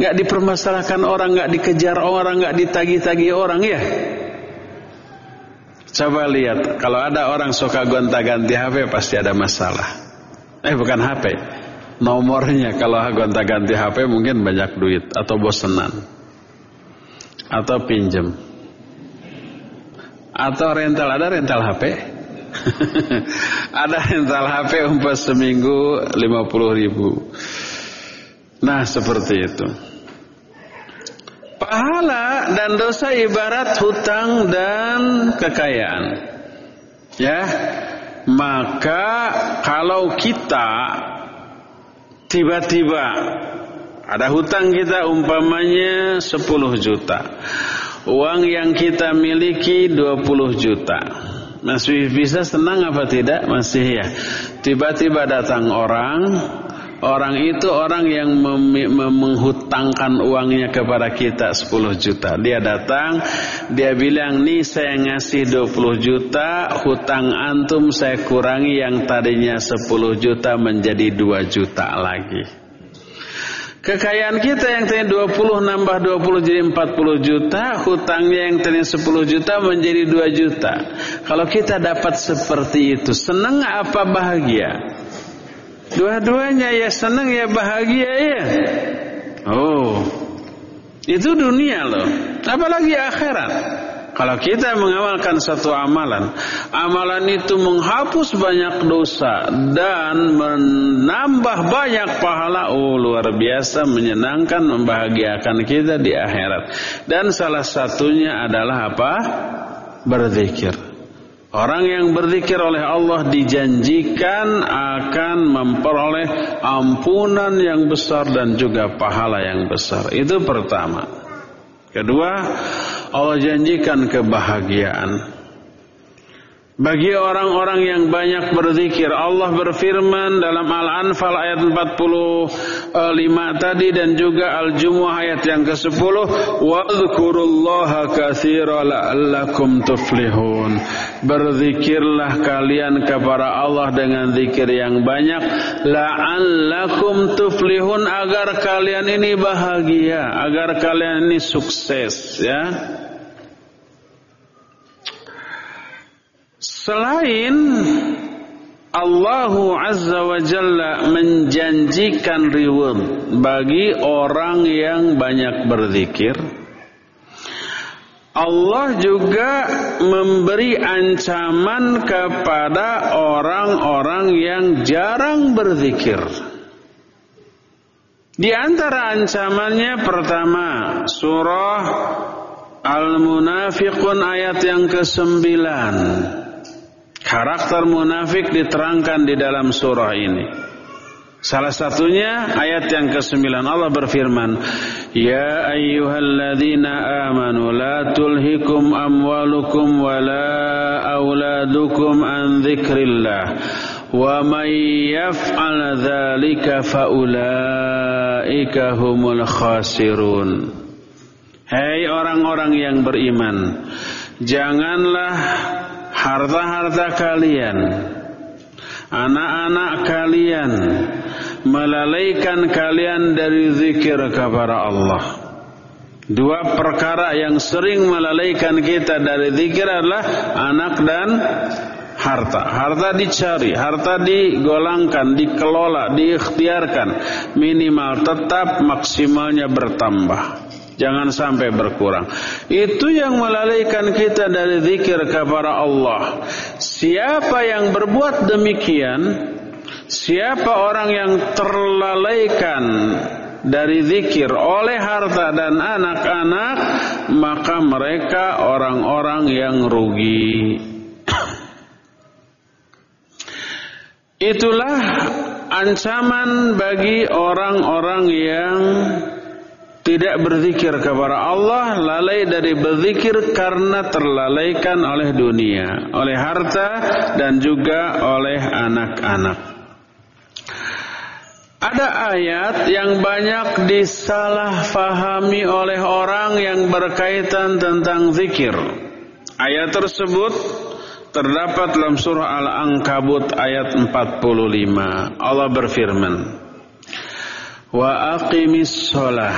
nggak dipermasalahkan orang, nggak dikejar orang, nggak ditagi-tagi orang ya. Coba lihat, kalau ada orang suka gonta-ganti HP pasti ada masalah. Eh bukan HP, nomornya kalau gonta-ganti HP mungkin banyak duit atau bosenan atau pinjem atau rental ada rental HP [LAUGHS] Ada rental HP umpah seminggu 50 ribu. Nah seperti itu. Pahala dan dosa ibarat hutang dan kekayaan. Ya, maka kalau kita tiba-tiba ada hutang kita umpamanya 10 juta. Uang yang kita miliki 20 juta masih bisa senang apa tidak? Masih ya. Tiba-tiba datang orang, orang itu orang yang menghutangkan uangnya kepada kita 10 juta. Dia datang, dia bilang, "Nih saya ngasih 20 juta, hutang antum saya kurangi yang tadinya 10 juta menjadi 2 juta lagi." Kekayaan kita yang tadi 20 nambah 20 jadi 40 juta, hutangnya yang tadi 10 juta menjadi 2 juta. Kalau kita dapat seperti itu, senang apa bahagia? Dua-duanya ya senang ya bahagia ya. Oh. Itu dunia loh. Apalagi akhirat. Kalau kita mengamalkan satu amalan, amalan itu menghapus banyak dosa dan menambah banyak pahala. Oh, luar biasa menyenangkan, membahagiakan kita di akhirat. Dan salah satunya adalah apa? Berzikir. Orang yang berzikir oleh Allah dijanjikan akan memperoleh ampunan yang besar dan juga pahala yang besar. Itu pertama. Kedua, Allah janjikan kebahagiaan. Bagi orang-orang yang banyak berzikir, Allah berfirman dalam Al-Anfal ayat 45 tadi dan juga Al-Jumu'ah ayat yang ke-10, "Wadhkurullaha katsira la'allakum tuflihun." Berzikirlah kalian kepada Allah dengan zikir yang banyak, la'allakum tuflihun agar kalian ini bahagia, agar kalian ini sukses, ya. Selain Allah Azza wa Jalla menjanjikan reward bagi orang yang banyak berzikir, Allah juga memberi ancaman kepada orang-orang yang jarang berzikir. Di antara ancamannya pertama, surah Al-Munafiqun ayat yang ke-9. Karakter munafik diterangkan di dalam surah ini. Salah satunya ayat yang ke-9 Allah berfirman, "Ya ayyuhalladzina amanu la tulhikum amwalukum wala auladukum an dzikrillah wa may yaf'al dzalika faulaika humul khasirun." Hei orang-orang yang beriman, janganlah harta-harta kalian, anak-anak kalian, melalaikan kalian dari zikir kepada Allah. Dua perkara yang sering melalaikan kita dari zikir adalah anak dan harta. Harta dicari, harta digolangkan, dikelola, diikhtiarkan. Minimal tetap maksimalnya bertambah. Jangan sampai berkurang. Itu yang melalaikan kita dari zikir kepada Allah. Siapa yang berbuat demikian, siapa orang yang terlalaikan dari zikir oleh harta dan anak-anak, maka mereka orang-orang yang rugi. Itulah ancaman bagi orang-orang yang tidak berzikir kepada Allah, lalai dari berzikir karena terlalaikan oleh dunia, oleh harta dan juga oleh anak-anak. Ada ayat yang banyak disalahfahami oleh orang yang berkaitan tentang zikir. Ayat tersebut terdapat dalam surah Al-Ankabut ayat 45. Allah berfirman, "Wa aqimis shalah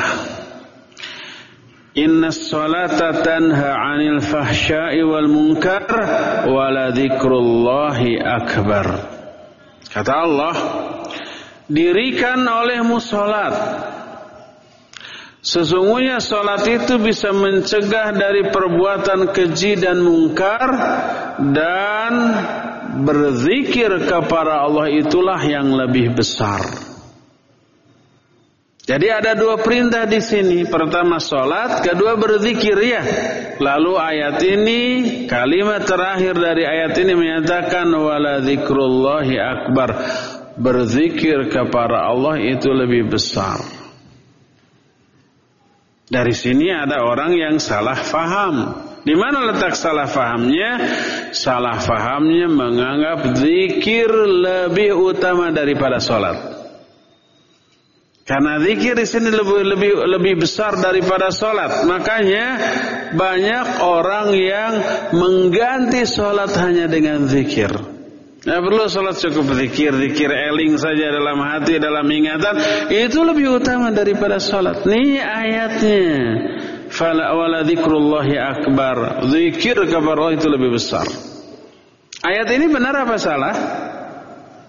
Inna salata tanha 'anil fahsya'i wal munkar wa la akbar. Kata Allah, dirikan olehmu salat Sesungguhnya solat itu bisa mencegah dari perbuatan keji dan mungkar dan berzikir kepada Allah itulah yang lebih besar. Jadi ada dua perintah di sini. Pertama solat, kedua berzikir ya. Lalu ayat ini, kalimat terakhir dari ayat ini menyatakan wala dzikrullahi akbar. Berzikir kepada Allah itu lebih besar. Dari sini ada orang yang salah faham. Di mana letak salah fahamnya? Salah fahamnya menganggap zikir lebih utama daripada sholat. Karena zikir di sini lebih lebih lebih besar daripada sholat. Makanya banyak orang yang mengganti sholat hanya dengan zikir. Nah perlu sholat cukup zikir, zikir eling saja dalam hati, dalam ingatan. Itu lebih utama daripada sholat. Ini ayatnya. Fala wala dzikrullahi akbar. Zikir kepada Allah itu lebih besar. Ayat ini benar apa salah?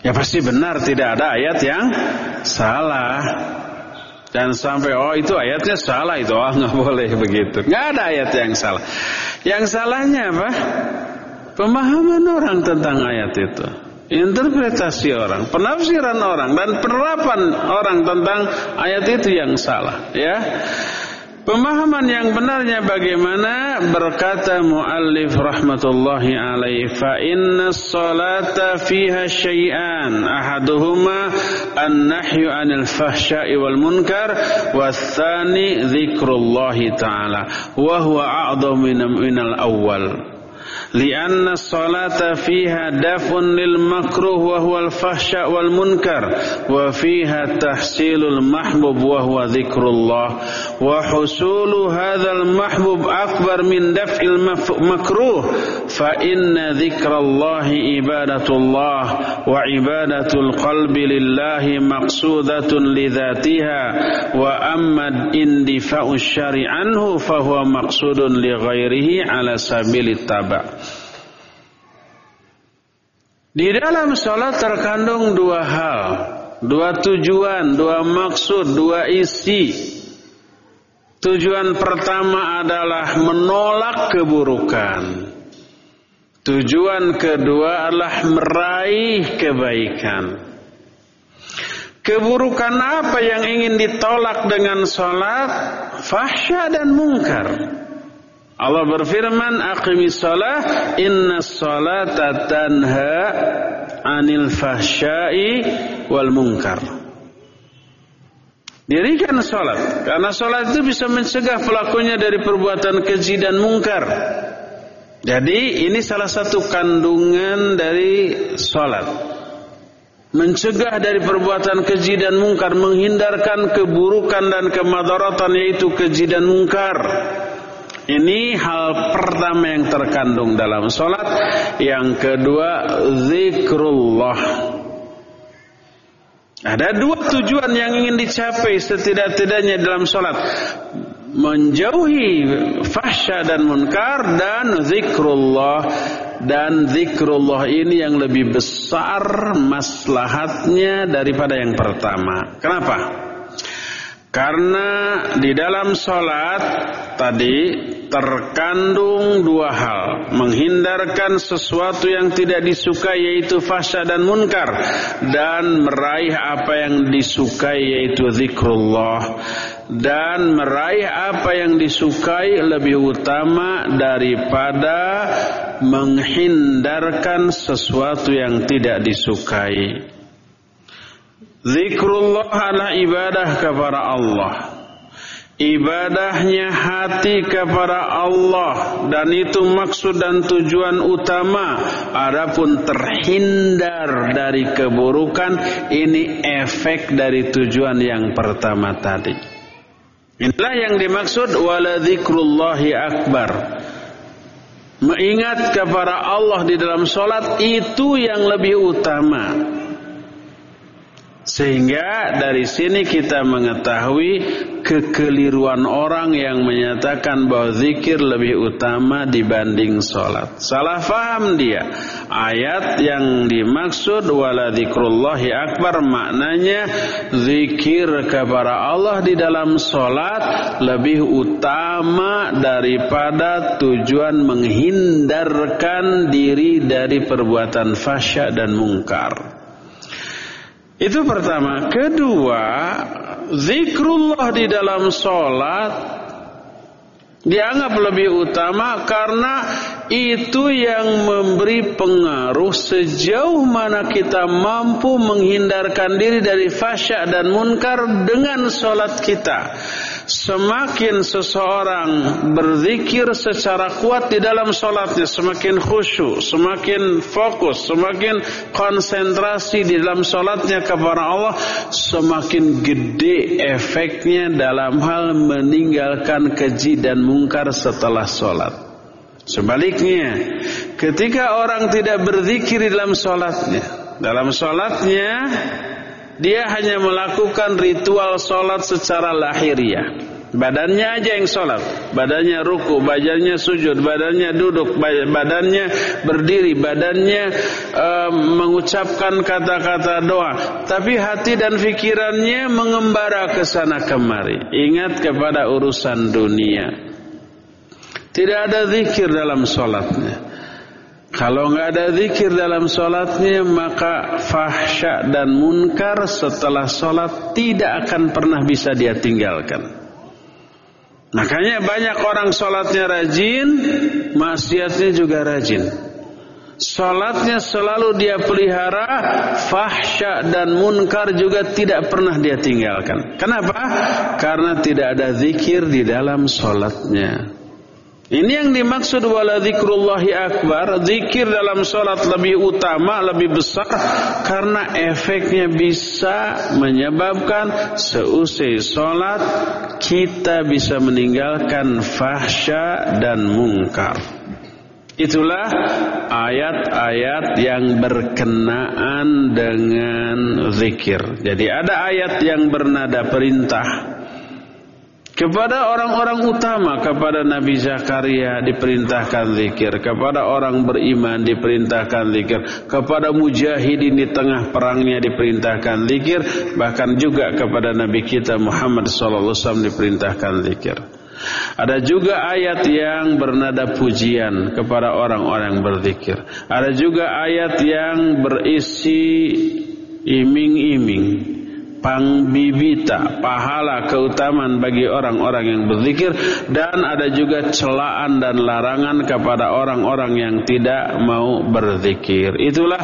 Ya pasti benar, tidak ada ayat yang salah. Dan sampai oh itu ayatnya salah itu oh nggak boleh begitu. Nggak ada ayat yang salah. Yang salahnya apa? Pemahaman orang tentang ayat itu. Interpretasi orang, penafsiran orang dan penerapan orang tentang ayat itu yang salah, ya. Pemahaman yang benarnya bagaimana berkata muallif rahmatullahi alaihi fa inna salata fiha syai'an ahaduhuma an-nahyu 'anil fahsya'i wal munkar watsani dzikrullahi ta'ala wa huwa a'dhamu minal awwal لأن الصلاة فيها دفع للمكروه وهو الفحشاء والمنكر وفيها تحصيل المحبوب وهو ذكر الله. وحصول هذا المحبوب أكبر من دفع المكروه فإن ذكر الله عبادة الله وعبادة القلب لله مقصودة لذاتها. وأما اندفاع الشر عنه فهو مقصود لغيره على سبيل التبع Di dalam sholat terkandung dua hal, dua tujuan, dua maksud, dua isi. Tujuan pertama adalah menolak keburukan. Tujuan kedua adalah meraih kebaikan. Keburukan apa yang ingin ditolak dengan sholat? Fahsya dan mungkar. Allah berfirman, "Aqimis shalah, inna salata tanha 'anil fahsya'i wal munkar." Dirikan salat, karena salat itu bisa mencegah pelakunya dari perbuatan keji dan mungkar. Jadi ini salah satu kandungan dari salat. Mencegah dari perbuatan keji dan mungkar, menghindarkan keburukan dan kemadaratan yaitu keji dan mungkar. Ini hal pertama yang terkandung dalam sholat. Yang kedua, zikrullah. Ada dua tujuan yang ingin dicapai setidak-tidaknya dalam sholat. Menjauhi fahsya dan munkar dan zikrullah. Dan zikrullah ini yang lebih besar maslahatnya daripada yang pertama. Kenapa? Karena di dalam sholat tadi terkandung dua hal. Menghindarkan sesuatu yang tidak disukai yaitu fasya dan munkar. Dan meraih apa yang disukai yaitu zikrullah. Dan meraih apa yang disukai lebih utama daripada menghindarkan sesuatu yang tidak disukai. Zikrullah adalah ibadah kepada Allah. Ibadahnya hati kepada Allah dan itu maksud dan tujuan utama. Adapun terhindar dari keburukan ini efek dari tujuan yang pertama tadi. Inilah yang dimaksud wala zikrullahi akbar. Mengingat kepada Allah di dalam solat itu yang lebih utama. Sehingga dari sini kita mengetahui kekeliruan orang yang menyatakan bahwa zikir lebih utama dibanding sholat. Salah faham dia. Ayat yang dimaksud wala zikrullahi akbar maknanya zikir kepada Allah di dalam sholat lebih utama daripada tujuan menghindarkan diri dari perbuatan fasya dan mungkar. Itu pertama. Kedua, zikrullah di dalam sholat dianggap lebih utama karena itu yang memberi pengaruh sejauh mana kita mampu menghindarkan diri dari fasya dan munkar dengan sholat kita. Semakin seseorang berzikir secara kuat di dalam sholatnya, semakin khusyuk, semakin fokus, semakin konsentrasi di dalam sholatnya kepada Allah, semakin gede efeknya dalam hal meninggalkan keji dan mungkar setelah sholat. Sebaliknya, ketika orang tidak berzikir di dalam sholatnya, dalam sholatnya dia hanya melakukan ritual sholat secara lahiriah. Badannya aja yang sholat. Badannya ruku, badannya sujud Badannya duduk, badannya berdiri Badannya uh, mengucapkan kata-kata doa. Tapi hati dan fikirannya mengembara ke sana kemari. Ingat kepada urusan dunia. Tidak ada zikir dalam sholatnya kalau nggak ada zikir dalam sholatnya maka fahsya dan munkar setelah sholat tidak akan pernah bisa dia tinggalkan. Makanya banyak orang sholatnya rajin, maksiatnya juga rajin. Sholatnya selalu dia pelihara, fahsya dan munkar juga tidak pernah dia tinggalkan. Kenapa? Karena tidak ada zikir di dalam sholatnya. Ini yang dimaksud wala zikrullahi akbar, zikir dalam sholat lebih utama, lebih besar karena efeknya bisa menyebabkan seusai sholat kita bisa meninggalkan fahsya dan mungkar. Itulah ayat-ayat yang berkenaan dengan zikir. Jadi ada ayat yang bernada perintah kepada orang-orang utama, kepada Nabi Zakaria diperintahkan zikir, kepada orang beriman diperintahkan zikir, kepada mujahidin di tengah perangnya diperintahkan zikir, bahkan juga kepada Nabi kita Muhammad SAW diperintahkan zikir. Ada juga ayat yang bernada pujian kepada orang-orang berzikir. Ada juga ayat yang berisi iming-iming pangbibita, pahala keutamaan bagi orang-orang yang berzikir dan ada juga celaan dan larangan kepada orang-orang yang tidak mau berzikir. Itulah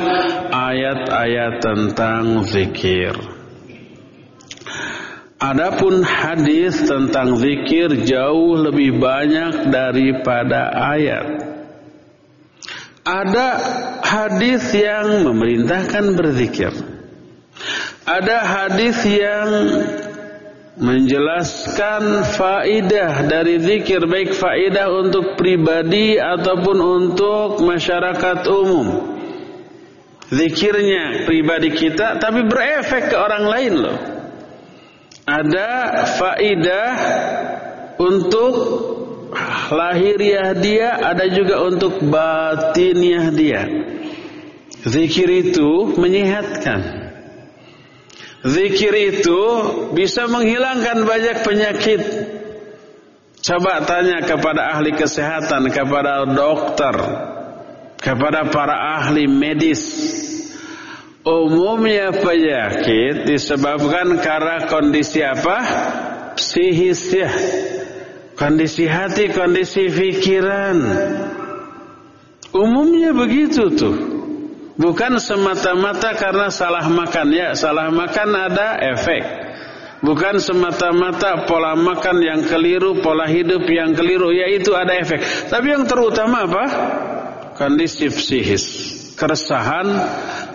ayat-ayat tentang zikir. Adapun hadis tentang zikir jauh lebih banyak daripada ayat. Ada hadis yang memerintahkan berzikir. Ada hadis yang menjelaskan faidah dari zikir baik faidah untuk pribadi ataupun untuk masyarakat umum. Zikirnya pribadi kita tapi berefek ke orang lain loh. Ada faidah untuk lahiriah dia, ada juga untuk batiniah dia. Zikir itu menyehatkan Zikir itu bisa menghilangkan banyak penyakit. Coba tanya kepada ahli kesehatan, kepada dokter, kepada para ahli medis. Umumnya penyakit disebabkan karena kondisi apa? Psikis ya. Kondisi hati, kondisi pikiran. Umumnya begitu tuh. Bukan semata-mata karena salah makan ya, salah makan ada efek. Bukan semata-mata pola makan yang keliru, pola hidup yang keliru, ya itu ada efek. Tapi yang terutama apa? Kondisi psikis, keresahan,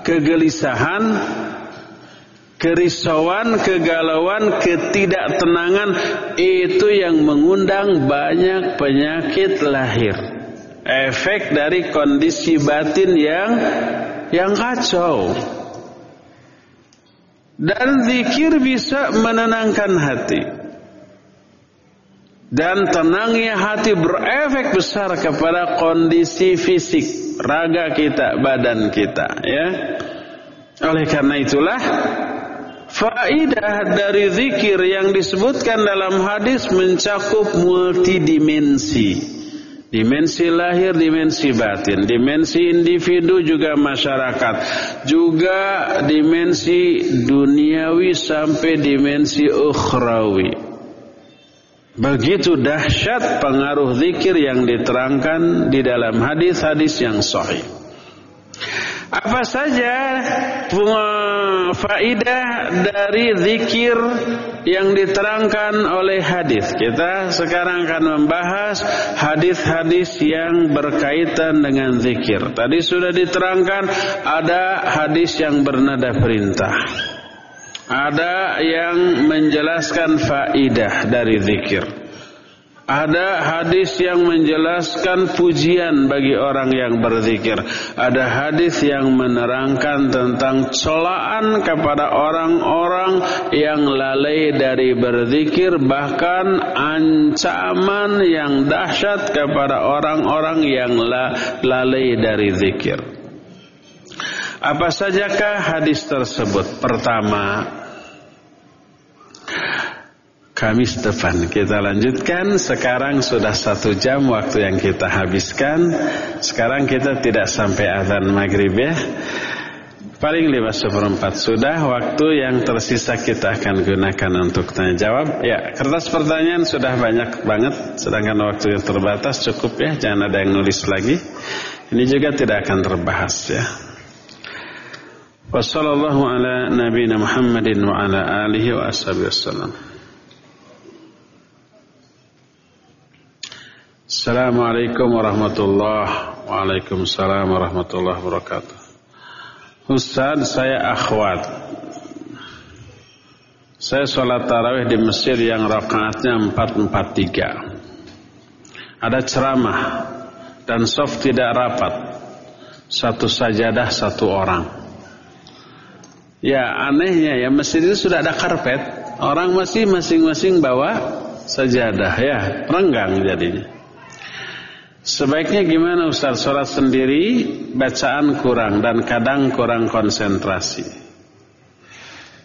kegelisahan, kerisauan, kegalauan, ketidaktenangan itu yang mengundang banyak penyakit lahir. Efek dari kondisi batin yang yang kacau. Dan zikir bisa menenangkan hati. Dan tenangnya hati berefek besar kepada kondisi fisik raga kita, badan kita, ya. Oleh karena itulah Faidah dari zikir yang disebutkan dalam hadis mencakup multidimensi. Dimensi lahir, dimensi batin, dimensi individu juga masyarakat, juga dimensi duniawi sampai dimensi ukhrawi. Begitu dahsyat pengaruh zikir yang diterangkan di dalam hadis-hadis yang sahih. Apa saja faidah dari zikir yang diterangkan oleh hadis? Kita sekarang akan membahas hadis-hadis yang berkaitan dengan zikir. Tadi sudah diterangkan ada hadis yang bernada perintah. Ada yang menjelaskan faidah dari zikir. Ada hadis yang menjelaskan pujian bagi orang yang berzikir. Ada hadis yang menerangkan tentang celaan kepada orang-orang yang lalai dari berzikir. Bahkan ancaman yang dahsyat kepada orang-orang yang lalai dari zikir. Apa sajakah hadis tersebut? Pertama, Kamis depan kita lanjutkan. Sekarang sudah satu jam waktu yang kita habiskan. Sekarang kita tidak sampai azan maghrib ya. Paling lima seperempat sudah. Waktu yang tersisa kita akan gunakan untuk tanya jawab. Ya kertas pertanyaan sudah banyak banget. Sedangkan waktu yang terbatas cukup ya. Jangan ada yang nulis lagi. Ini juga tidak akan terbahas ya. Wassalamualaikum warahmatullahi wabarakatuh wa ala alihi wa ashabihi Assalamualaikum warahmatullahi Waalaikumsalam warahmatullahi wabarakatuh. Ustaz saya akhwat. Saya sholat tarawih di masjid yang rakaatnya 443 Ada ceramah Dan soft tidak rapat. Satu sajadah satu orang. Ya anehnya ya masjid itu sudah ada karpet. Orang masih masing-masing bawa sajadah ya Renggang jadinya Sebaiknya gimana Ustaz sholat sendiri bacaan kurang dan kadang kurang konsentrasi.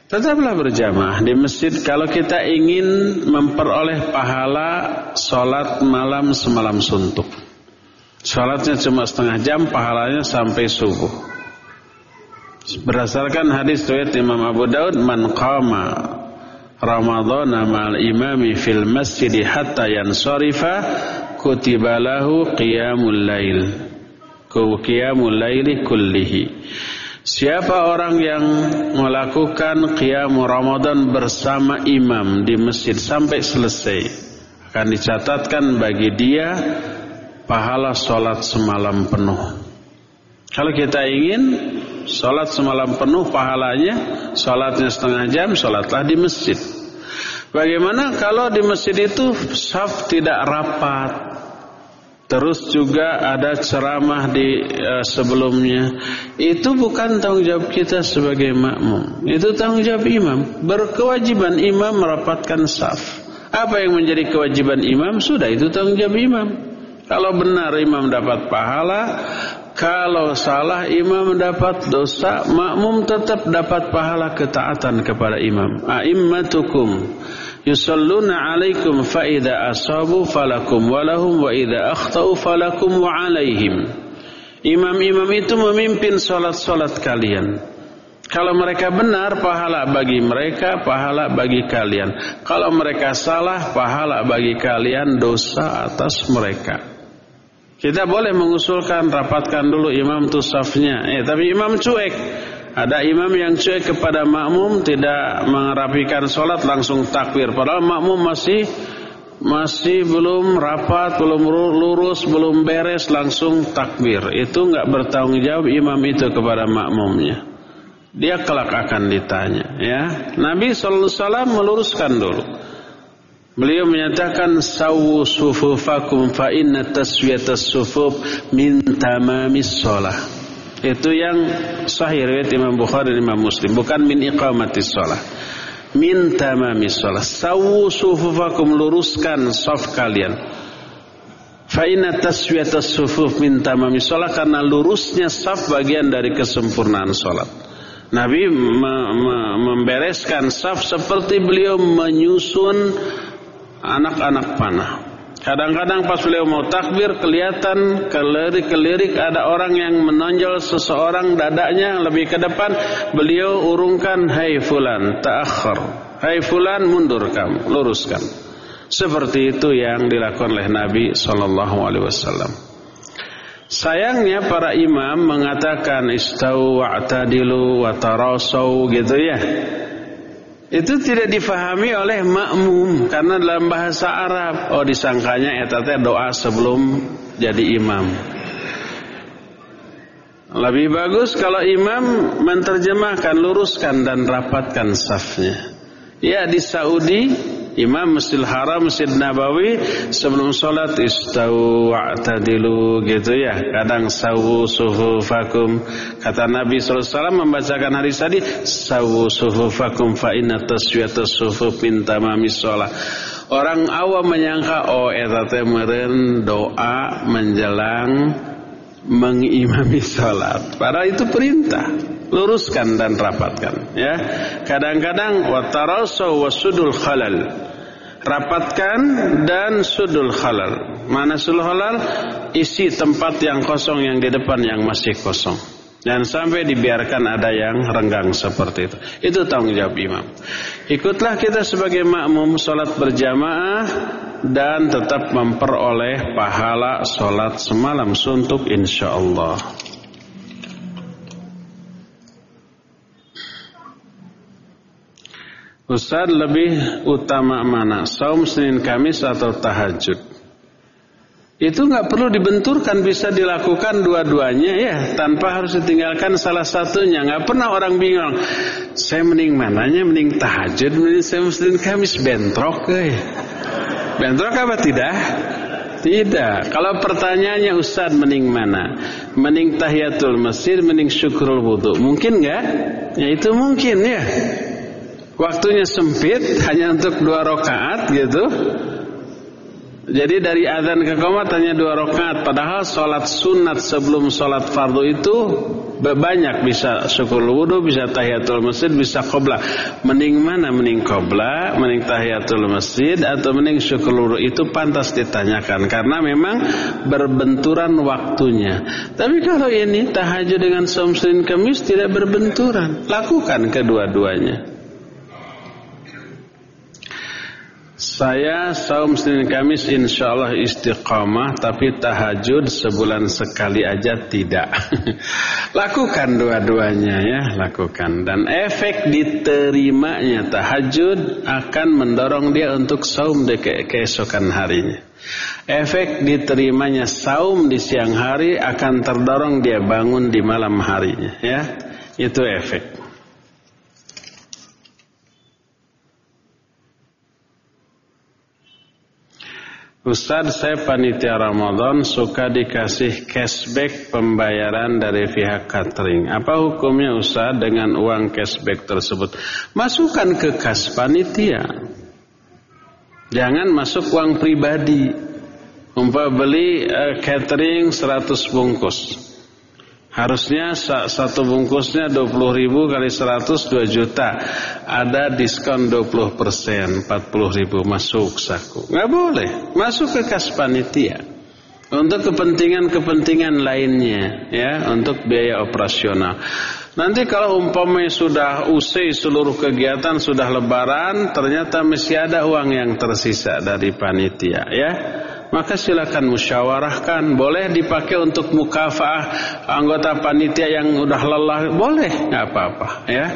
Tetaplah berjamaah di masjid kalau kita ingin memperoleh pahala sholat malam semalam suntuk. Sholatnya cuma setengah jam pahalanya sampai subuh. Berdasarkan hadis riwayat Imam Abu Daud man qama Ramadhana ma'al imami fil masjid hatta yansarifa kutibalahu qiyamul lail qiyamul laili kullihi Siapa orang yang melakukan qiyam Ramadan bersama imam di masjid sampai selesai akan dicatatkan bagi dia pahala solat semalam penuh. Kalau kita ingin solat semalam penuh pahalanya, solatnya setengah jam, solatlah di masjid. Bagaimana kalau di masjid itu saf tidak rapat? Terus juga ada ceramah di uh, sebelumnya. Itu bukan tanggung jawab kita sebagai makmum. Itu tanggung jawab imam. Berkewajiban imam merapatkan saf. Apa yang menjadi kewajiban imam? Sudah itu tanggung jawab imam. Kalau benar imam dapat pahala, Kalau salah imam mendapat dosa, makmum tetap dapat pahala ketaatan kepada imam. A'immatukum yusalluna alaikum fa idza asabu falakum walahum wa idza akhtau falakum wa alaihim. Imam-imam itu memimpin salat-salat kalian. Kalau mereka benar, pahala bagi mereka, pahala bagi kalian. Kalau mereka salah, pahala bagi kalian, dosa atas mereka. Kita boleh mengusulkan rapatkan dulu imam tuh safnya. Eh, tapi imam cuek. Ada imam yang cuek kepada makmum tidak merapikan sholat langsung takbir. Padahal makmum masih masih belum rapat, belum lurus, belum beres langsung takbir. Itu nggak bertanggung jawab imam itu kepada makmumnya. Dia kelak akan ditanya, ya. Nabi sallallahu alaihi wasallam meluruskan dulu. Beliau menyatakan sawu sufufakum fa inna taswiyatas sufuf min tamamis shalah. Itu yang sahih riwayat Imam Bukhari dan Imam Muslim, bukan min iqamatis shalah. Min tamamis shalah. Sawu sufufakum luruskan saf kalian. Fa inna taswiyatas sufuf min tamamis shalah karena lurusnya saf bagian dari kesempurnaan salat. Nabi membereskan saf seperti beliau menyusun anak-anak panah. Kadang-kadang pas beliau mau takbir kelihatan kelirik-kelirik ada orang yang menonjol seseorang dadanya lebih ke depan. Beliau urungkan, hai fulan, ta'akhir. Hai fulan, mundur kamu, luruskan. Seperti itu yang dilakukan oleh Nabi Sallallahu Alaihi Wasallam. Sayangnya para imam mengatakan istau wa'tadilu wa tarasau gitu ya itu tidak difahami oleh makmum karena dalam bahasa Arab oh disangkanya etatnya doa sebelum jadi imam. Lebih bagus kalau imam menerjemahkan luruskan dan rapatkan safnya. Ya di Saudi Imam Masjidil Haram, Masjid Nabawi sebelum sholat istau wa'tadilu gitu ya. Kadang sawu suhufakum. Kata Nabi SAW membacakan hari tadi sawu suhufakum fa inna taswiyatus suhuf min tamamis sholat. Orang awam menyangka oh eta teh meureun doa menjelang mengimami sholat. Padahal itu perintah luruskan dan rapatkan ya kadang-kadang watarasau wasudul khalal rapatkan dan sudul khalal mana sudul khalal isi tempat yang kosong yang di depan yang masih kosong dan sampai dibiarkan ada yang renggang seperti itu. Itu tanggung jawab imam. Ikutlah kita sebagai makmum solat berjamaah dan tetap memperoleh pahala solat semalam suntuk insya Allah. Ustaz lebih utama mana? Saum Senin Kamis atau tahajud? Itu nggak perlu dibenturkan, bisa dilakukan dua-duanya ya, tanpa harus ditinggalkan salah satunya. Nggak pernah orang bingung. Saya mending mananya, mending tahajud, mending saum Senin Kamis bentrok, eh. Bentrok apa tidak? Tidak. Kalau pertanyaannya Ustaz mending mana? Mending tahiyatul masjid, mending syukurul wudhu. Mungkin nggak? Ya itu mungkin ya waktunya sempit [LAUGHS] hanya untuk dua rakaat gitu. Jadi dari azan ke qomat hanya dua rakaat. Padahal sholat sunat sebelum sholat fardu itu banyak bisa syukur wudhu, bisa tahiyatul masjid, bisa qobla. Mending mana? Mending qobla, mending tahiyatul masjid atau mending syukur wudhu itu pantas ditanyakan karena memang berbenturan waktunya. Tapi kalau ini tahajud dengan somsin kemis tidak berbenturan, lakukan kedua-duanya. Saya saum Senin Kamis insya Allah istiqamah Tapi tahajud sebulan sekali aja tidak. [LAUGHS] Lakukan dua-duanya ya Lakukan. Dan efek diterimanya tahajud Akan mendorong dia untuk saum de ke keesokan harinya. Efek diterimanya saum di siang hari Akan terdorong dia bangun di malam harinya ya. Itu efek Ustaz saya panitia Ramadan suka dikasih cashback pembayaran dari pihak catering. Apa hukumnya Ustaz dengan uang cashback tersebut? Masukkan ke kas panitia. Jangan masuk uang pribadi. Umpah beli uh, catering 100 bungkus. Harusnya satu bungkusnya 20 ribu kali 100 2 juta. Ada diskon 20 persen 40 ribu masuk saku. Nggak boleh. Masuk ke kas panitia. Untuk kepentingan-kepentingan lainnya. ya Untuk biaya operasional. Nanti kalau umpamanya sudah usai seluruh kegiatan sudah lebaran. Ternyata masih ada uang yang tersisa dari panitia. ya maka silakan musyawarahkan. Boleh dipakai untuk mukafaah anggota panitia yang udah lelah. Boleh nggak apa-apa ya.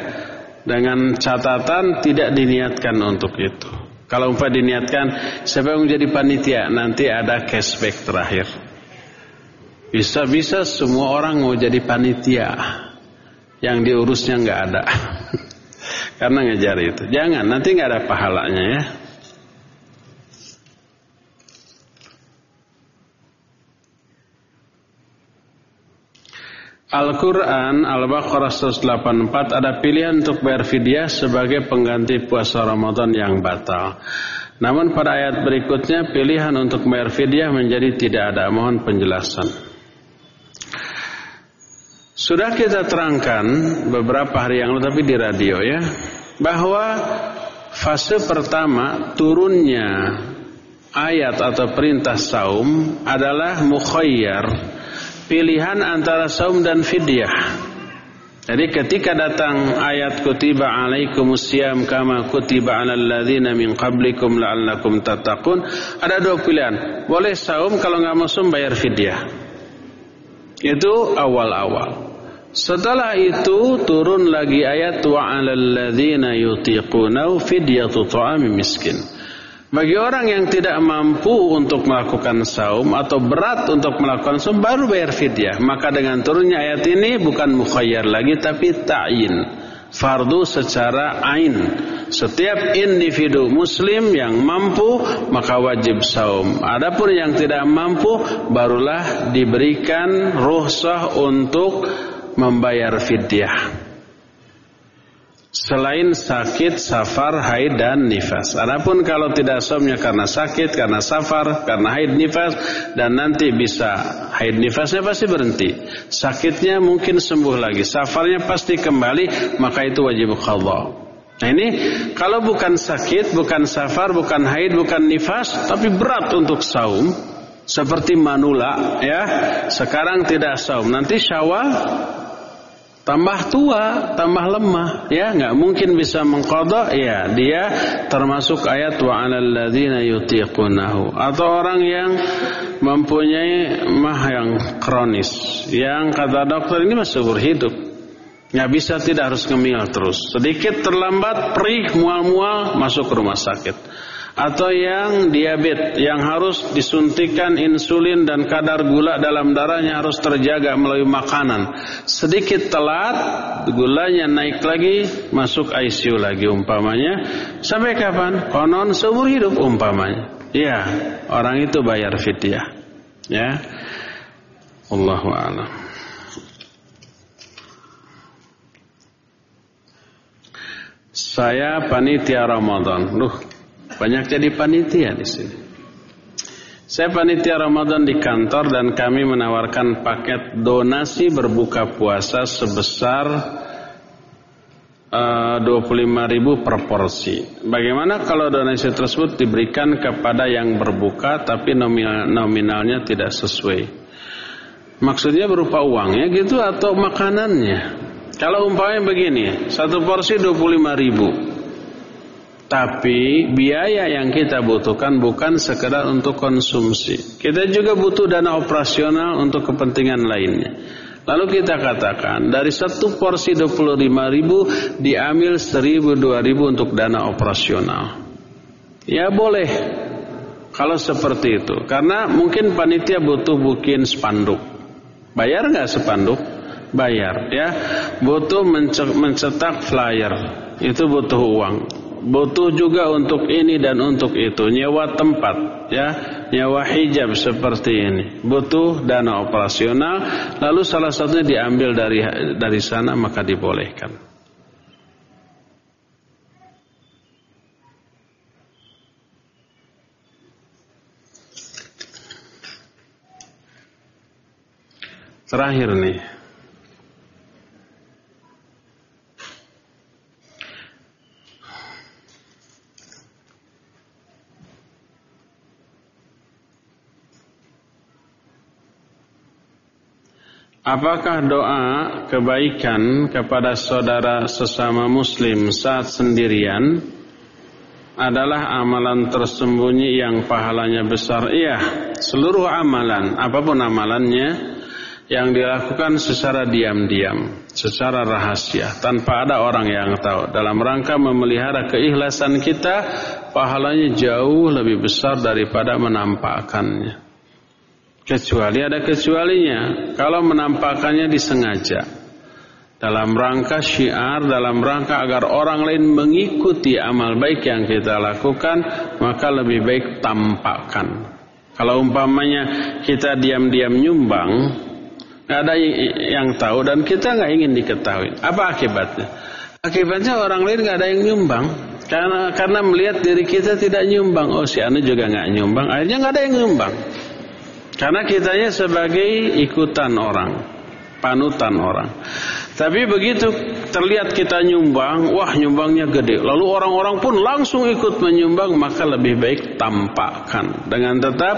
Dengan catatan tidak diniatkan untuk itu. Kalau umpah diniatkan siapa yang menjadi panitia? Nanti ada cashback terakhir. Bisa-bisa semua orang mau jadi panitia. Yang diurusnya nggak ada. [LAUGHS] Karena ngejar itu. Jangan nanti nggak ada pahalanya ya Al-Quran Al-Baqarah 184 ada pilihan untuk bayar fidyah sebagai pengganti puasa Ramadan yang batal. Namun pada ayat berikutnya pilihan untuk bayar fidyah menjadi tidak ada. Mohon penjelasan. Sudah kita terangkan beberapa hari yang lalu tapi di radio ya bahwa fase pertama turunnya ayat atau perintah saum adalah mukhayyar pilihan antara saum dan fidyah. Jadi ketika datang ayat kutiba alaikumusiyam kama kutiba alal ladzina min qablikum la'allakum tattaqun, ada dua pilihan. Boleh saum kalau nggak mau saum bayar fidyah. Itu awal-awal. Setelah itu turun lagi ayat wa alal ladzina yutiquna fidyatu ta'am miskin. Bagi orang yang tidak mampu untuk melakukan saum atau berat untuk melakukan saum baru bayar fidyah. Maka dengan turunnya ayat ini bukan mukhayyar lagi tapi ta'in. Fardu secara ain. Setiap individu muslim yang mampu maka wajib saum. Adapun yang tidak mampu barulah diberikan ruhsah untuk membayar fidyah selain sakit, safar, haid dan nifas. Adapun kalau tidak somnya karena sakit, karena safar, karena haid, nifas dan nanti bisa haid nifasnya pasti berhenti. Sakitnya mungkin sembuh lagi, safarnya pasti kembali, maka itu wajib qadha. Nah ini kalau bukan sakit, bukan safar, bukan haid, bukan nifas, tapi berat untuk saum, seperti manula ya. Sekarang tidak saum, nanti Syawal tambah tua, tambah lemah, ya nggak mungkin bisa mengkodok, ya dia termasuk ayat wa alal ladzina yutiqunahu. Atau orang yang mempunyai mah yang kronis, yang kata dokter ini masih berhidup, nggak bisa tidak harus ngemil terus, sedikit terlambat perih mual-mual masuk rumah sakit atau yang diabetes yang harus disuntikan insulin dan kadar gula dalam darahnya harus terjaga melalui makanan. Sedikit telat, gulanya naik lagi, masuk ICU lagi umpamanya. Sampai kapan? Konon seumur hidup umpamanya. Iya, orang itu bayar fidyah. Ya. Allahu a'lam. Saya panitia Ramadan. Duh, banyak jadi panitia di sini. Saya panitia Ramadan di kantor dan kami menawarkan paket donasi berbuka puasa sebesar uh, 25 ribu per porsi. Bagaimana kalau donasi tersebut diberikan kepada yang berbuka tapi nominal, nominalnya tidak sesuai? Maksudnya berupa uangnya gitu atau makanannya? Kalau umpamanya begini, satu porsi 25 ribu. Tapi biaya yang kita butuhkan bukan sekedar untuk konsumsi. Kita juga butuh dana operasional untuk kepentingan lainnya. Lalu kita katakan dari satu porsi 25 ribu diambil 1000 2000 untuk dana operasional. Ya boleh kalau seperti itu. Karena mungkin panitia butuh bikin spanduk. Bayar nggak spanduk? Bayar ya. Butuh mencetak flyer. Itu butuh uang butuh juga untuk ini dan untuk itu. Nyewa tempat ya. Nyewa hijab seperti ini. Butuh dana operasional lalu salah satunya diambil dari dari sana maka dibolehkan. Terakhir nih Apakah doa kebaikan kepada saudara sesama muslim saat sendirian adalah amalan tersembunyi yang pahalanya besar? Iya, seluruh amalan, apa pun amalannya yang dilakukan secara diam-diam, secara rahasia, tanpa ada orang yang tahu. Dalam rangka memelihara keikhlasan kita, pahalanya jauh lebih besar daripada menampakkannya kecuali ada kecualinya. Kalau menampakkannya disengaja. Dalam rangka syiar dalam rangka agar orang lain mengikuti amal baik yang kita lakukan maka lebih baik tampakkan. Kalau umpamanya kita diam-diam nyumbang nggak ada yang tahu dan kita nggak ingin diketahui. Apa akibatnya? Akibatnya orang lain nggak ada yang nyumbang. Karena karena melihat diri kita tidak nyumbang. Oh si anu juga nggak nyumbang. Akhirnya nggak ada yang nyumbang karena kitanya sebagai ikutan orang, panutan orang. Tapi begitu terlihat kita nyumbang, wah nyumbangnya gede. Lalu orang-orang pun langsung ikut menyumbang, maka lebih baik tampakkan dengan tetap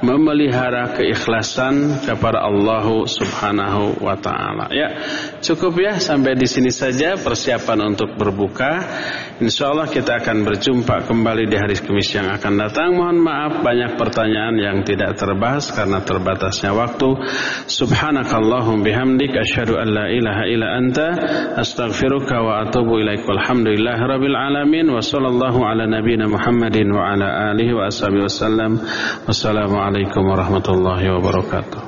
memelihara keikhlasan kepada Allah Subhanahu wa taala. Ya, cukup ya sampai di sini saja persiapan untuk berbuka. Insyaallah kita akan berjumpa kembali di hari Kamis yang akan datang. Mohon maaf banyak pertanyaan yang tidak terbahas karena terbatasnya waktu. Subhanakallahum bihamdik asyhadu an la ilaha illa anta astaghfiruka wa atubu ilaik. Walhamdulillahirabbil alamin wa sallallahu ala nabiyyina Muhammadin wa ala alihi wa ashabihi wasallam. Wassalamu Assalamualaikum warahmatullahi wabarakatuh.